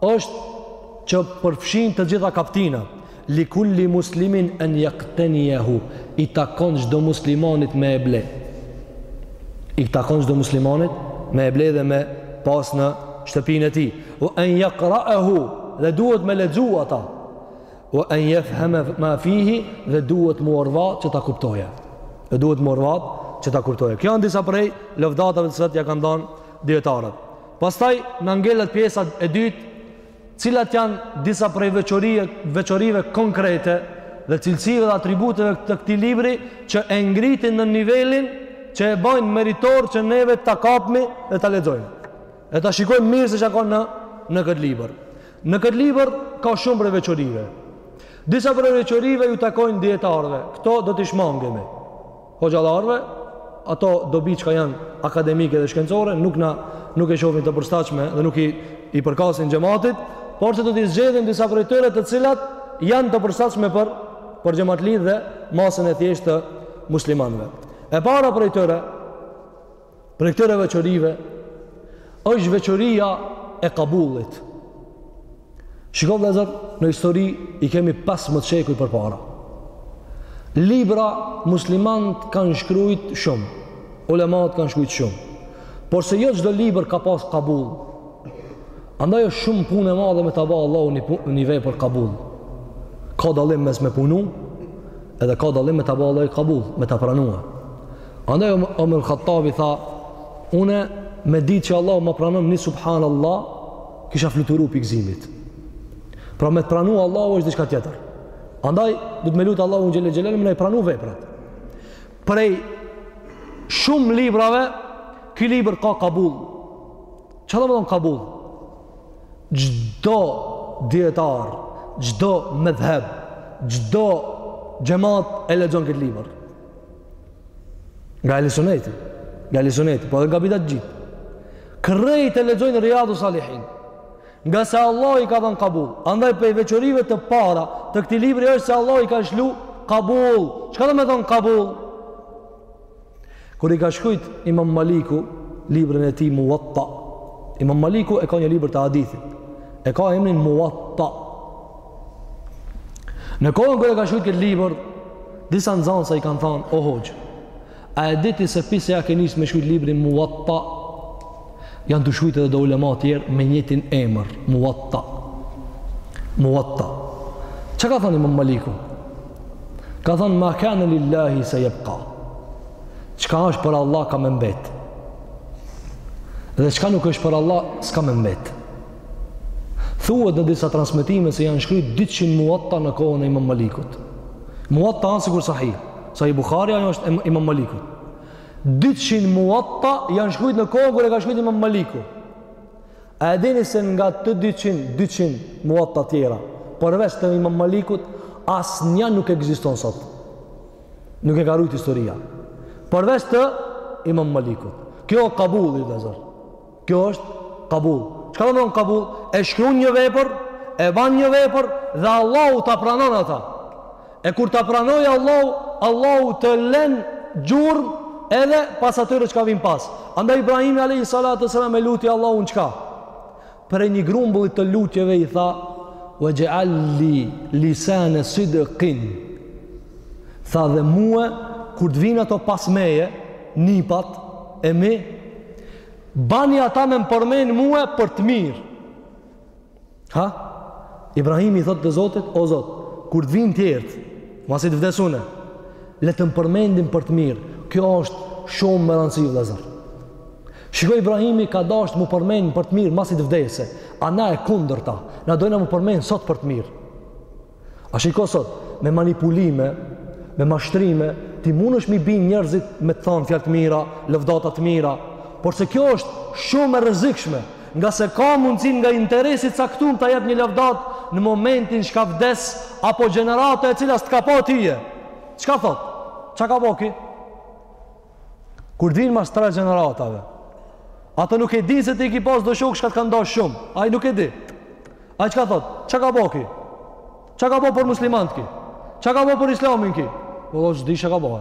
është që përfshin të gjitha kaptinat li kulli muslimin en jaktenijehu i takon çdo muslimanit me e ble i takon çdo muslimanit me e ble dhe me pas në shtëpinë e tij ue en jakraehu dhe duhet me lexu ata ue en jefheme ma fihi dhe duhet m'u orvat që ta kuptojë dhe duhet m'u orvat që ta kuptojë kjo janë disa prej lëvdatave të cilat ja kanë dhanë dijetarët Pastaj na ngelet pjesa e dytë, cilat janë disa prej veçorive konkrete dhe cilësive dhe atributeve të këtij libri që e ngritin në nivelin që e bajnë meritor që neve ta kapmi dhe ta lexojmë. E ta shikojmë mirë se çka ka në në këtë libër. Në këtë libër ka shumë prej veçorive. Disa prej veçorive ju takojnë dijetarëve. Këto do t'i shmangemi. Hoxhallarëve, ato dobi çka janë akademike dhe shkencore nuk na nuk e shofin të përshtatshme dhe nuk i i përkasin xhematit, por se do t'i zgjedhin disa prej tyre të cilat janë të përshtatshme për për xhematli dhe masën e thjeshtë të muslimanëve. E para prej tyre Prej këtyre veçorive është veçoria e kabullit. Shiko vëllazër, në histori i kemi 15 shekuj përpara. Libra muslimanët kanë shkrujt shumë. Ulemat kanë shkrujt shumë. Por se jo çdo libër ka pas kabull. Andaj është shumë punë e madhe me ta ba Allahu një vepër kabull. Ka dallim mes me punu edhe ka dallim me ta ba Allahu kabull, me ta pranu. Andaj Omer Khattabi tha, une me ditë që Allahu ma pranon një subhanallah, kisha fluturu pi gëzimit. Pra me ta pranu Allahu është diçka tjetër. Andaj, duhet me lutë Allahun xhel-le xhelaluhu, me na i pranu veprat. Prej shumë librave, ky libër ka kabull. Ça do me thënë kabull? Çdo dijetar, çdo medhheb, çdo xhemat e lexon këtë libër. Nga ehli suneti. Nga ehli suneti. Po edhe nga bidati, të gjithë. Krejt e lexojnë Riadu Salihin. Ngase Allahu i ka dhonë kabul. Andaj prej veçorive të para të këtij libri është se Allahu i ka shkru kabul. Çka do me thonë kabul? Kur e ka shkrujt imam Maliku librin e tij Muatta. Imam Maliku e ka një libr të hadithit. E ka emrin Muatta. Në kohën kur e ka shkrujt këtë libër, disa nxansa i kanë thanë, o hoxhë, a e di ti se prej se ja ke nisë me shkrujt librin muatta, janë tu shkrujt edhe do ulema tjerë me njëtin emër, muatta. Muatta. Çka ka thanë imam Maliku? Ka thanë, ma kane lillahi sejebka. Çka është për Allah ka me mbet. Dhe çka nuk është për Allah, s'ka me mbet. Thuhet në disa transmetime se janë shkrujt 200 Muwatta në kohën e Imam Malikut. Muwatta â sikur Sahih. Sahih Buhari ajo është e Imam Malikut. 200 Muwatta janë shkrujt në kohën kur e ka shkrujt Imam Maliku. A e dini se nga të 200, 200 Muwatta tjera, përveç të Imam Malikut, asnjë nuk ekziston sot. Nuk e ka rujt historia. Përveç të Imam Malikut. Kjo kabuli, vllezër. Kjo është kabul. Çka do me thonë kabul? E shkrun një vepër, e ban një vepër dhe Allahu ta pranon ata. E kur ta pranoj Allahu, Allahu të len gjurmë edhe pas atyre çka vijnë pas. Andaj Ibrahimi alayhi salatu wasalam e luti Allahun çka? Prej një grumbullit të lutjeve i tha wa ja'al li lisan sidqin. Tha dhe mue kur të vijnë ato pas meje, nipat e mi Bani ata me m'përmen mue për të mirë. Ha? Ibrahimi i thotë të Zotit, o Zot, kur të vijnë tjerët, masi t'vdes une, le të më përmendin për të mirë. Kjo është shumë me rëndësi vllezër. Shiko Ibrahimi ka dashtë m'u përmend për të mirë, masi t'vdese. A na e kundërta, na dojna m'u përmend sot për të mirë. A shiko sot, me manipulime, me mashtrime, ti mundesh me i bind njerëzit me të thanë fjalë të mira, lëvdata të mira, por se kjo është shumë e rrezikshme, ngase ka mundësi nga interesi i caktum ta jep një lëvdat në momentin çka vdes, apo gjenerata e cila s'të ka pa tyje. Çka thotë? Ça ka bo ky? Kur vijnë mas tre gjeneratave, ato nuk e dinë se ti ki pas do shokë çka të kanë dashtë shumë. Ai nuk e di. Ai çka thotë? Ça ka bo ky? Ça ka bo për muslimanët ky? Ça ka bo për islamin ky? Po do qe diçka ka bo.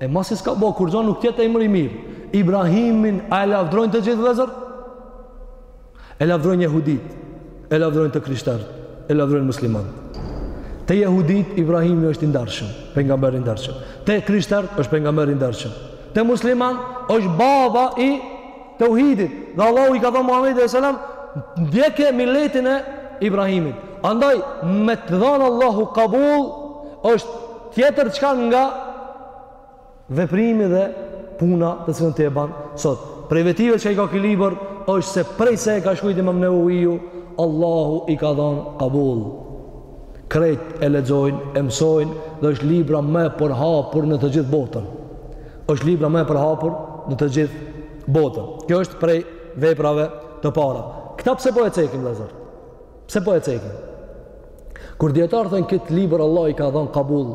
E masi s'ka bo, kurgjo nuk t'jet emri i mirë. Ibrahimin, a e lavdrojnë të gjithë vllezër? E lavdrojnë jehudit, e lavdrojnë të krishtert, e lavdrojnë muslimant. Te jehudit, Ibrahimi është i ndershëm, pejgamber i ndershëm. Te krishtert, është pejgamber i ndershëm. Te muslimanë, është baba i teuhidit. Dhe Allahu i ka thonë Muhammedit alejhi selam, ndjeke miletin e Ibrahimit. Andaj, me të dhanë Allahu kabul, është tjetër çka nga veprimi dhe puna të cilën ti e ban sot. Prej vetive që i ka ky libër është se prej se e ka shkrujt Imam Neveviu, Allahu i ka dhënë qabul. Krejt e lexojnë, e mësojnë dhe është libra më e përhapur në të gjithë botën. Është libra më e përhapur në të gjithë botën. Kjo është prej veprave të para. Këta pse po e cekim vëllazër? Pse po e cekim? Kur dijetarët thonë këtë libër Allah i ka dhënë kabul,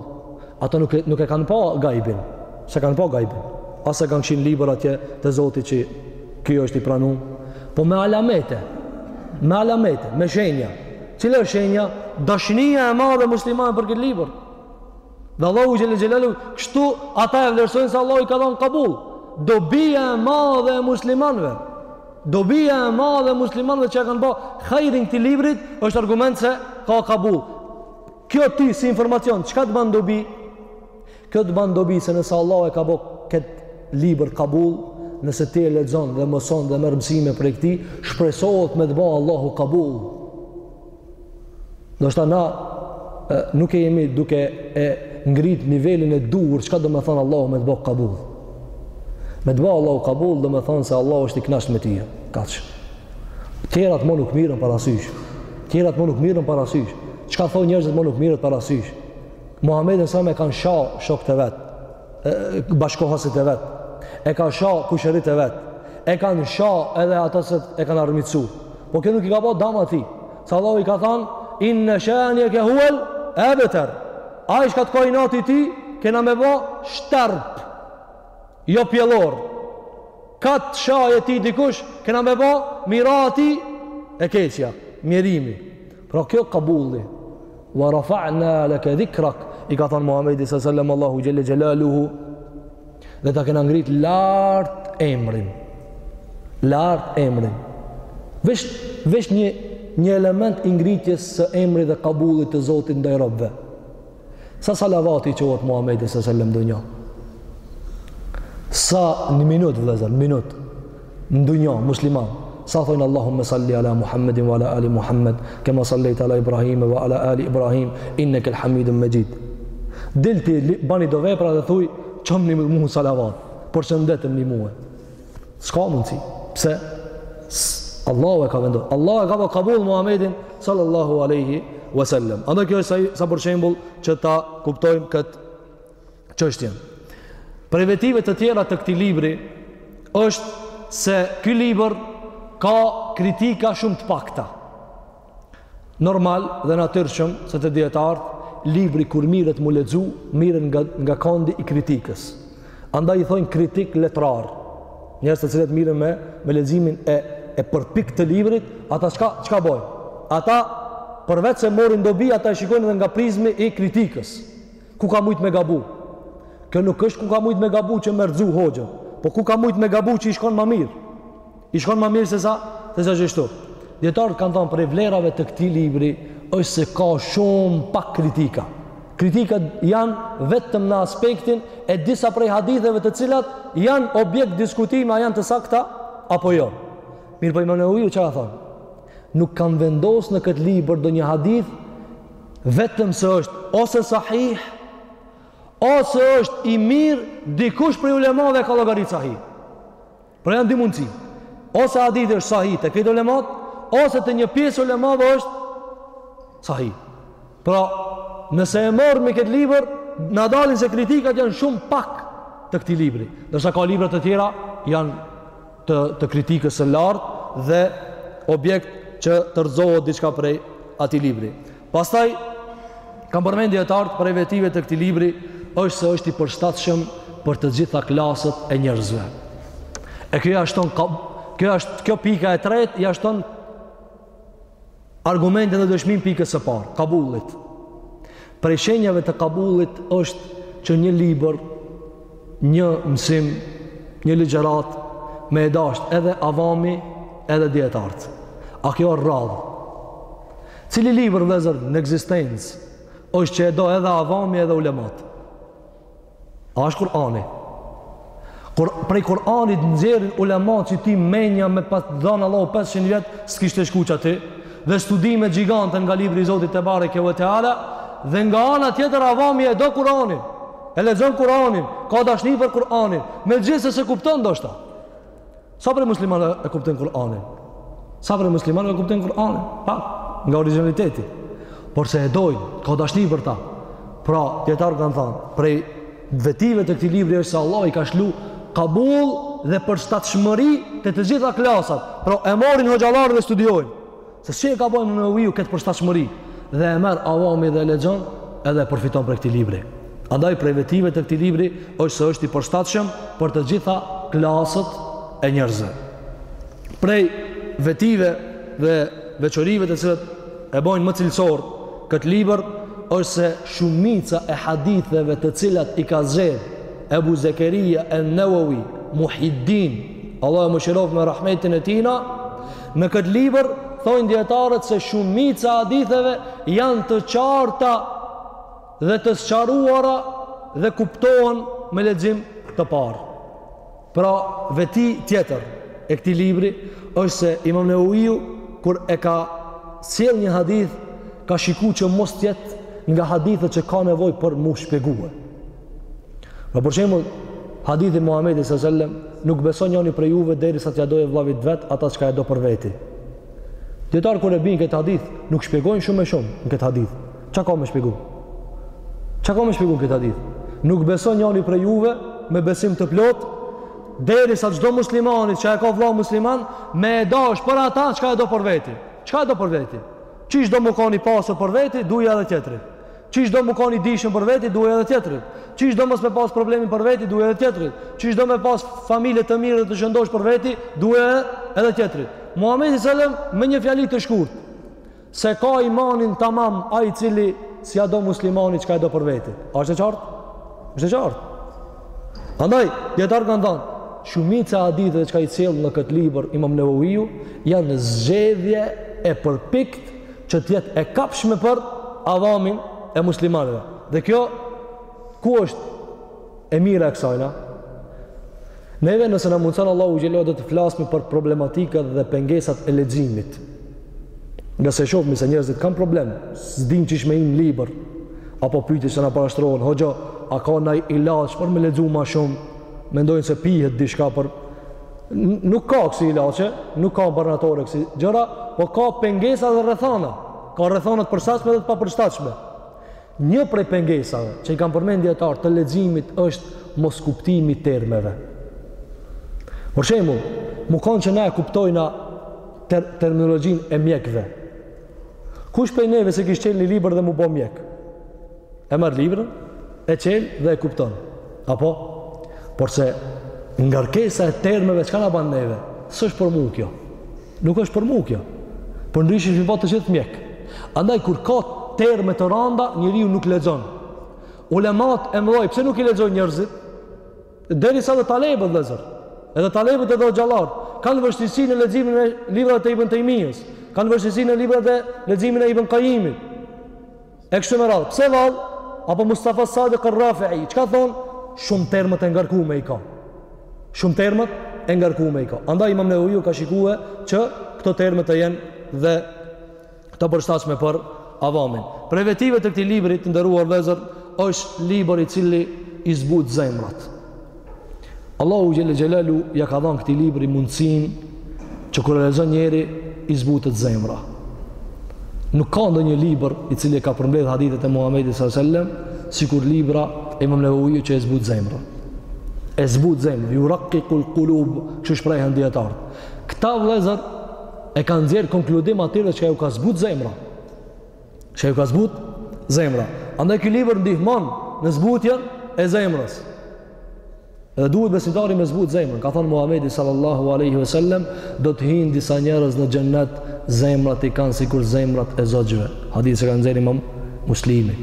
ata nuk e, nuk e kanë pa gajbin, s'e kanë pa gajbin, as e kanë kqyr n'libër atje te Zoti që kjo është i pranu, po me alamete, me alamete, me shenja, cila është shenja? Dashnia e madhe e muslimanve për këtë libër. Dhe Allahu Xhele Xhelaluhu, kështu ata e vlerësojnë se Allahu i ka dhanë kabul. Dobija e madhe e muslimanve, dobija e madhe e muslimanve që e kanë ba, hajrin e këtij librit, është argument se ka kabul. Kjo ty si informacion, çka të ban dobi? Kjo të ban dobi se nëse Allahu e ka bo këtë libër kabul, nëse ti e lexon dhe mëson dhe merr mësime prej këtij, shpresohet me të ba Allahu kabul. Ndoshta na nuk e jemi duke e ngrit nivelin e duhur, çka domethanë Allahu me të ba kabul. Me të ba Allahu kabul, domethanë se Allahu është i knaqt me ty, kaq. Tjerat më nuk mirren parasysh, tjerat më nuk mirren parasysh, çka thonë njerëzit më nuk mirret parasysh. Muhammedin alejhi selam e kanë sha shokt e vet, bashkohasit e vet, e ka sha kushërit e vet, e kanë sha edhe ata se e kanë armiqsu, Po kjo nuk i ka ba dëm atij. Se Allahu i ka thënë, "Inna shanieke huwal abtar." Ai çka të ka inati ty, kena me ba shterp. Jo pjellor. Ka t'shajë ty dikush, kena me ba me rrit e keqja, mjerimi. Pra kjo kabuli, wa rafa'na leke dhikrak, i ka thonë Muhammedit alejhi selam Allahu xhele xhelaluhu, dhe ta kena ngrit lart emrin. Lart emrin. Veç, veç një, një element i ngritjes së emrit dhe kabulit të Zotit ndaj robëve. Sa salavate i çohet Muhammedit alejhi selam në dynja? Sa një minut, vllezër, një minut, në dynja, musliman, sa thojnë Allahumme salli ala Muhammedin wa ala ali Muhammed, kema sallejt ala Ibrahime wa ala ali Ibrahim, inne ke hamidun mexhid. Dil ti, bani do vepra dhe thuj, çomni mu salavat, përshëndetmni mue. Ska mundësi. Pse? Allahu e ka vendu. Allahu e ka bo kabul Muhammedin sallallahu aleyhi wasallam. Andaj kjo është sa për shembul që ta kuptojmë këtë çështje. Prej vetive të tjera të këtij libri është se ky libër ka kritika shumë të pakta. Normal dhe natyrshëm se të dijetarët libri kur mirret m'u lexu, mirren nga nga kandi i kritikës. Andaj i thonë kritik letrar. Njerëz të cilët mirren me me leximin e e përpik të librit, ata çka çka bojnë? Ata përveç se morrin dobi, ata e shikojnë edhe nga prizmi i kritikës. Ku ka mujt me gabu? Kjo nuk është ku ka mujt me gabu që me rrxu hoxhën, po ku ka mujt me gabu që i shkon ma mirë? I shkon ma mirë sesa sesa ashtu. Dijetarët kanë thënë prej vlerave të këtij libri është se ka shumë pak kritika. Kritikat janë vetëm në aspektin e disa prej haditheve të cilat janë objekt diskutimi a janë të sakta apo jo. Mirëpo Imam Nevevi çka ka thënë? Nuk kam vendos në këtë libër ndonjë hadith vetëm se është ose sahih ose është i mirë dikush prej ulemave e ka llogarit sahih. Pra janë dy mundësi. Ose hadithi është sahih te krejt ulemat, ose te një pjesë ulemave është sahih. Pra, nëse e marr me këtë libër, na dalin se kritikat janë shumë pak të këtij libri. Ndërsa ka libra të tjera janë të kritikës së lartë dhe objekt që të rrëzohet diçka prej atij libri. Pastaj, kanë përmend dijetarët prej vetive të këtij libri, është se është i përshtatshëm për të gjitha klasët e njerëzve. E kjo ia shton, kjo, është, kjo pika e tretë ia shton argumentin dhe dëshminë pikës së parë, kabullit. Prej shenjave të kabulit është që një libër, një mësim, një ligjëratë, me e dasht edhe avami edhe dijetarët. A kjo rrallë? Cili libër vëllezër në ekzistencë është që e do edhe avami edhe ulemat? A është Kur'ani. Kur prej Kur'anit nxjerrin ulemat që ti mendja me pas dhënë Allahu 500 vjet s'kishte shku çaty dhe studime gjigante nga libri i Zotit tebareke ve teala dhe nga ana tjetër avami e do Kur'anin. E lexon Kur'anin, ka dashni për Kur'anin, megjithëse s'e kupton ndoshta. Sa prej muslimanëve e kuptojnë Kur'anin? Sa prej muslimanëve e kuptojnë Kur'anin? Pak, nga origjinaliteti. Porse e dojnë, ka dashni për ta. Pra, dijetarët kanë thanë, prej vetive të këtij libri është se Allahu i ka shkru kabul dhe përshtatshmëri te të gjitha klasat. Pra, e morrin hoxhallarë dhe studiojnë. Se si e ka ba Neveviu këtë përshtatshmëri dhe e merr avami dhe e lexon edhe e përfiton prej këtij libri. Andaj prej vetive të këtij libri është se është i përshtatshëm për të gjitha klasat e njerëzve. Prej vetive dhe veçorive të cilat e bojnë më cilësor këtë libër është se shumica e haditheve të cilat i ka zgjedh Ebu Zekeria en-Nevevi Muhiddin Allahu e mëshiroftë me rahmetin e tina Në këtë libër thonë dijetarët se shumica e haditheve janë të qarta dhe të sqaruara dhe kuptohen me lexim të parë. Pra, veti tjetër e këtij libri është se Imam Neveviu kur e ka sjell një hadith ka shiku që mos të jetë nga hadithet që ka nevojë për m'u shpjegue. Na për shembull, hadithi i Muhamedit sallallahu alajhi wasallam nuk beson njani prej juve derisa t'ia dojë vllavit të vet ata çka e do për veti. Dijetarët kur e bijnë këtë hadith, nuk shpjegojnë shumë e shumë në këtë hadith. Çka ka me shpjegu? Çka ka me shpjegu në këtë hadith? Nuk beson njani prej juve me besim të plot derisa çdo muslimanit që e ka vlla musliman me ia dash ata çka e do për veti. Çka e do për veti? Qysh do me kon i pasur për veti, duja edhe tjetrit. Qysh do me kon i dijshëm për veti, duja edhe tjetrit. Qysh do mos me pas probleme për veti, duja edhe tjetrit. Qysh do me pas familje të mirë dhe të shëndoshë për veti, duja edhe tjetrit. Muhamedi sallam me një fjali të shkurt, s'e ka imanin tamam ai i cili s'ia do muslimanit çka e do për veti. A është e qartë? Është e qartë. Andaj, dijetarët kanë thanë, shumica e haditheve çka i sjell në këtë libër Imam Neveviu, janë zgjedhje e përpiktë që të jetë e kapshme për avamin e muslimanëve. Dhe kjo ku është e mira e kësajna? Neve nëse na mundëson Allahu xhele ve ala do të flasmi për problematikat dhe pengesat e leximit. Ngase shofmi se njerëzit kanë problem, s'dim qysh me i hi librit, apo pyetje që na parashtrohen, hoxho, a ka naj ilaç për me lexu ma shumë, mendojnë se pihet diçka për nuk ka kësi ilaçe, nuk ka n'barnatore kësi gjëra, po ka pengesa dhe rrethana. Ka rrethana të përshtatshme dhe të papërshtatshme. Një prej pengesave që i kanë përmend dijetarët të leximit është moskuptimi i termeve. Për shembull, me kon që na e kuptojna terminologjinë e mjekëve. Kush prej neve s'e kish çel një libër dhe m'u bo mjek? E merr librën, e çel dhe e kupton. Apo? Porse ngarkesa e termeve, çka na ban neve? S'është për mu kjo? Nuk është për mu kjo. Përndryshe ishim ba të gjithë mjekë. Andaj, kur ka terme të randa, njeriu nuk lexon. Ulemat e mëdhoj, pse nuk i lexojnë njerëzit? Derisa edhe talebët vllezër. Edhe talebët edhe hoxhallarët. Kanë vështirësi në leximin e librave të Ibën Tejmijes. Kanë vështirësi në libra dhe leximin e Ibën Kajimit. E kështu me radhë, pse vallë? Apo Mustafa Sadiq Rafi'i, çka thonë? Shumë termet e ngarkume i ka. Shumë termet e ngarkume i ka. Andaj Imam Neveviu ka shikue që këto terme të jenë dhe të përshtatshme për avamin. Prej vetive të këtij libri të nderuar vëllezër është libër i cili i zbut zemrat. Allahu Xhele Xhelaluhu ia ka dhanë këtij libri mundësinë që kur e lexon njeri i zbutet zemra. Nuk ka ndonjë libër i cili ka përmbledhë hadithet e Muhammedit s.a.s. sikur libra e Imam Neveviut që e zbut zemrën. E zbut zemrën, jurakkikul kulub, që shprehen dijetarët. Këta vllezër e kanë nxjerrë konkludim atyre që ka ju ka zbutë zemra. Që ju ka zbut zemra. Andaj ky libër ndihmon në zbutjen e zemrës. Dhe duhet besimtari me zbut zemrën. Ka thanë Muhamedi sallallahu alaihi wasallam, do të hyjnë disa njerëz në xhennet, zemrat i kanë sikur zemrat e zogjve. Hadith që ka nxjerrë Imam Muslimi.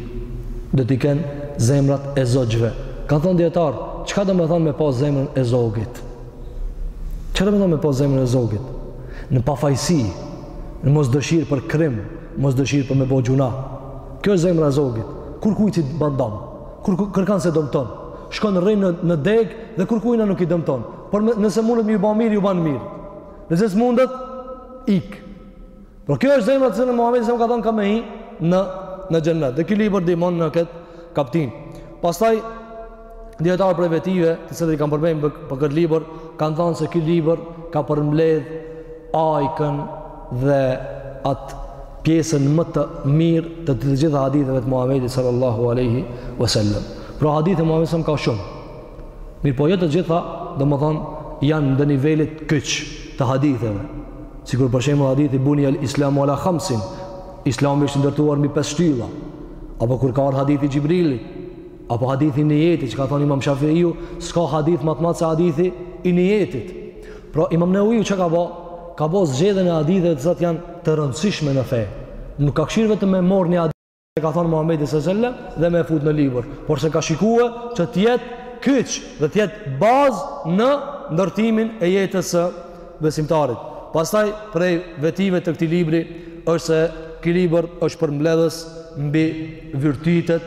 Do t'i kenë zemrat e zogjve. Kanë thonë dijetarët, çka domethonë me pas zemrën e zogit? Çka domethonë me pas zemrën e zogit? Në pafajësi, në mosdëshirë për krim, Mosdëshirë për me bo gjynah. Kjo është zemra e zogit. Kurrkujt s'i ban dam. Kurrkërkan s'e dëmton. Shkon rrin në, në degë dhe kurrkujna nuk i dëmton. Por nëse mundet me ju ba mirë, ju ban mirë. Nëse s'mundet, ik. Por kjo është zemra të cilën Muhammedi s.a.s. ka thonë ka me hi në, në xhennet. Dhe ky libër ndihmon në këtë kaptinë. Pastaj, Dijetarët prej vetive, të cilat i kanë përmend për, për këtë libër, kanë thanë se ky libër ka përmbledh ajkën dhe atë pjesën më të mirë të të gjitha haditheve të Muhammedit sallallahu aleyhi vësallem. Pra hadithe Muhammedi sallam ka shumë. Mirëpo jo të gjitha, domethanë, janë të nivelit kyç të haditheve. Sikur për shembull hadithi bunijel islamu ala khamsin, islami është ndërtuar mbi pesë shtylla. Apo kur ka ardh hadithi i Xhibrilit, Apo hadithi i nijetit, që ka thonë imam Shafiiu, s'ka hadith ma t'madh se hadithi i nijetit. Pra imam Neveviu çka ka bo, ka bo zgjedhjen e haditheve të cilat janë të rëndësishme në fe. Nuk ka këqyr vetëm me morrë një hadith, që ka thonë Muhammedi s.a.s., dhe me e fut në libër. Porse ka shikue që të jetë kyç dhe të jetë bazë në ndërtimin e jetës së besimtarit. Pastaj prej vetive të këtij libri është se ky libër është përmbledhës mbi virtytet,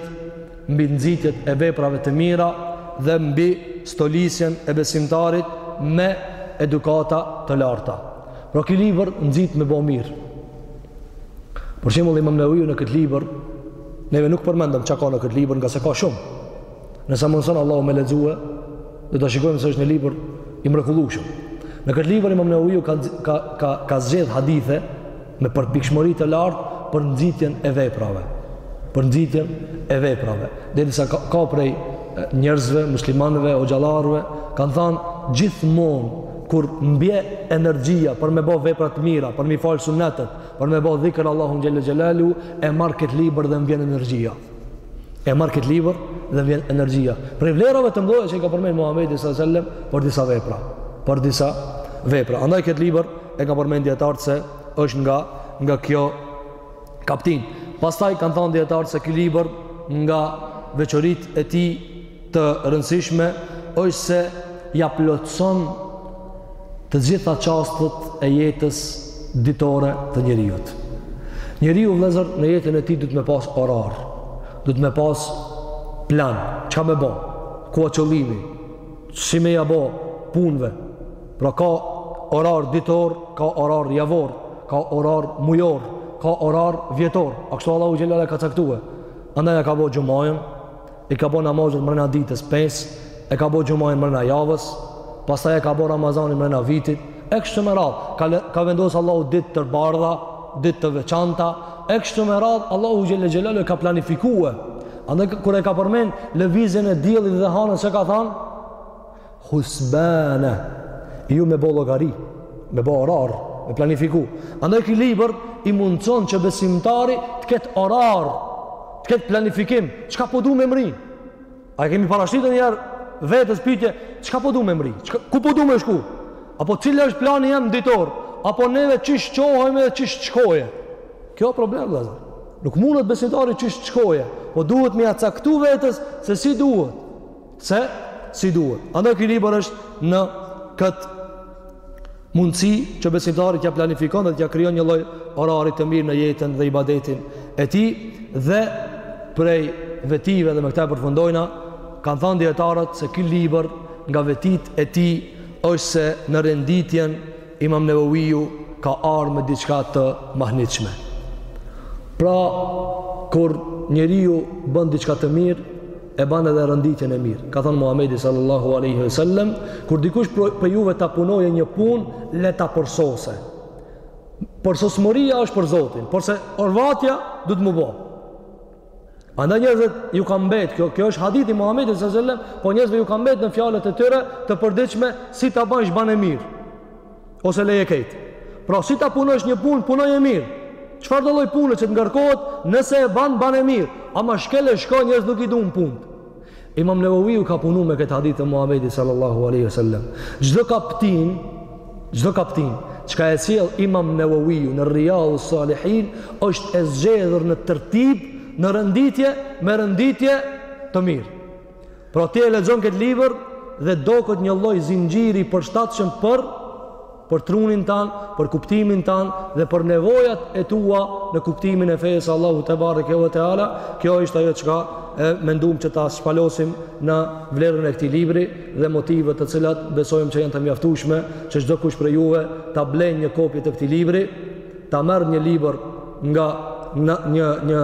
mbi nxitjet e veprave të mira dhe mbi stolisjen e besimtarit me edukata të larta. Pra ky libër nxit me bë mirë. Për shembull Imam Nevaviu në këtë libër neve nuk përmendëm çka ka në këtë libër, nga se ka shumë. Nëse mundëson Allahu me lexue, do të shikojmë se është një libër i mrekullueshëm. Në këtë libër Imam Newawiu ka ka ka ka zgjedh hadithe me përpikshmëri të lartë për nxitjen e veprave. Për nxitjen e veprave. Derisa ka, ka prej njerëzve, muslimanëve, hoxhallarëve, kanë thënë gjithmonë kur m'bje energjia për me bo vepra të mira, për m'i fal sunnetet, për me bo dhikr Allahun xhele xhelaluhu, e marr këtë libër dhe m'vjen energjia. e marr këtë libër dhe vjen energjia. Prej vlerave të mëdha që i ka përmend Muhamedi sallallahu alajhi wasallam për disa vepra, për disa vepra. Andaj këtë libër e kanë përmend dijetarët se është nga nga kjo kaptin. Pastaj kanë thënë dijetarët se ky libër nga veçoritë e tij të rëndësishme është se ja plotëson të gjitha çastet e jetës ditore të njeriut. Njeriu vëllazër në jetën e tij duhet me pas orar, duhet me pas plan, çka me bo, ku është qëllimi, si me ja bo punëve. Pra ka orar ditor, ka orar javor, ka orar mujor, ka orar vjetor. A kështu Allahu xhelaluhu e ka caktue. Andaj e ka bo xhumajën, I ka bo namazet mrena ditës pesë, e ka bo xhumajn mrena javës, pastaj e ka bo ramazanin mrena vitit, e kështu me radhë, ka, ka vendos Allahu ditë të bardha, ditë të veçanta, e kështu me radhë, Allahu xhele xhelaluhu e ka planifikue, andaj kur e ka përmend lëvizjen e diellit dhe hanës, se ka thanë, Husbana, ju me bo llogari, me bo orar, me planifiku. Andaj ky libër i mundëson që besimtari të ketë orar, të ketë planifikim, çka po du me mri? A e kemi parashtru ndonjëherë vetes pytje, çka po du me mri? Çka, ku po du me shku? Apo cili është plani jem ditor? Apo neve qysh çohemi dhe qysh shkojë? Kjo problem vllazër. Nuk mundet besimtari qysh shkojë, po duhet me ja caktu vetes se si duhet. se si duhet. Andaj ky libër është në këtë mundësi që besimtarit t'ja planifikon dhe t'ja krijon një lloj orari të mirë në jetën dhe ibadetin e tij dhe prej vetive dhe me këtë e përfundojna kanë thënë dijetarët se ky libër nga vetitë e tij është se në renditjen Imam Nevawiu ka ardh me diçka të mahnitshme. Pra kur njeriu bën diçka të mirë, e ban edhe rënditjen e mirë. Ka thënë Muhamedi sallallahu alaihi wasallam, kur dikush prej juve ta punojë një punë, le ta përsose. Përsosmëria është për Zotin, porse orvatja duhet me u bo. Andaj njerëzve ju ka mbet, kjo kjo është hadithi i Muhamedit sallallahu alaihi wasallam, po njerëzve ju ka mbet në fjalët e tyre të përditshme si ta bajsh bane mirë. Ose leje krejt. Pra si ta punojsh një punë, punoje mirë. Çfarëdo lloj pune që të ngarkohet, nëse e ban, bane mirë. Ama shkel e shko njerëzt nuk i duan punët. Imam Nevawiu ka punu me këtë hadith të Muhamedit sallallahu alaihi wasallam. Çdo kaptin, çdo kaptin, çka e sjell Imam Nevawiu në Riyadhus Salihin është e zgjedhur në tertib, në rënditje, me rënditje të mirë. Pra ti e lexon këtë libër dhe doket një lloj zinxhiri i përshtatshëm për për trunin tan, për kuptimin tan dhe për nevojat e tua në kuptimin e fesë s'Allahut tebareke ve teala. Kjo është ajo çka e menduam që ta shpalosim në vlerën e këtij libri dhe motivet të cilat besojmë që janë të mjaftueshme që çdokush prej juve ta blejë një kopje të këtij libri, ta merr një libër nga një një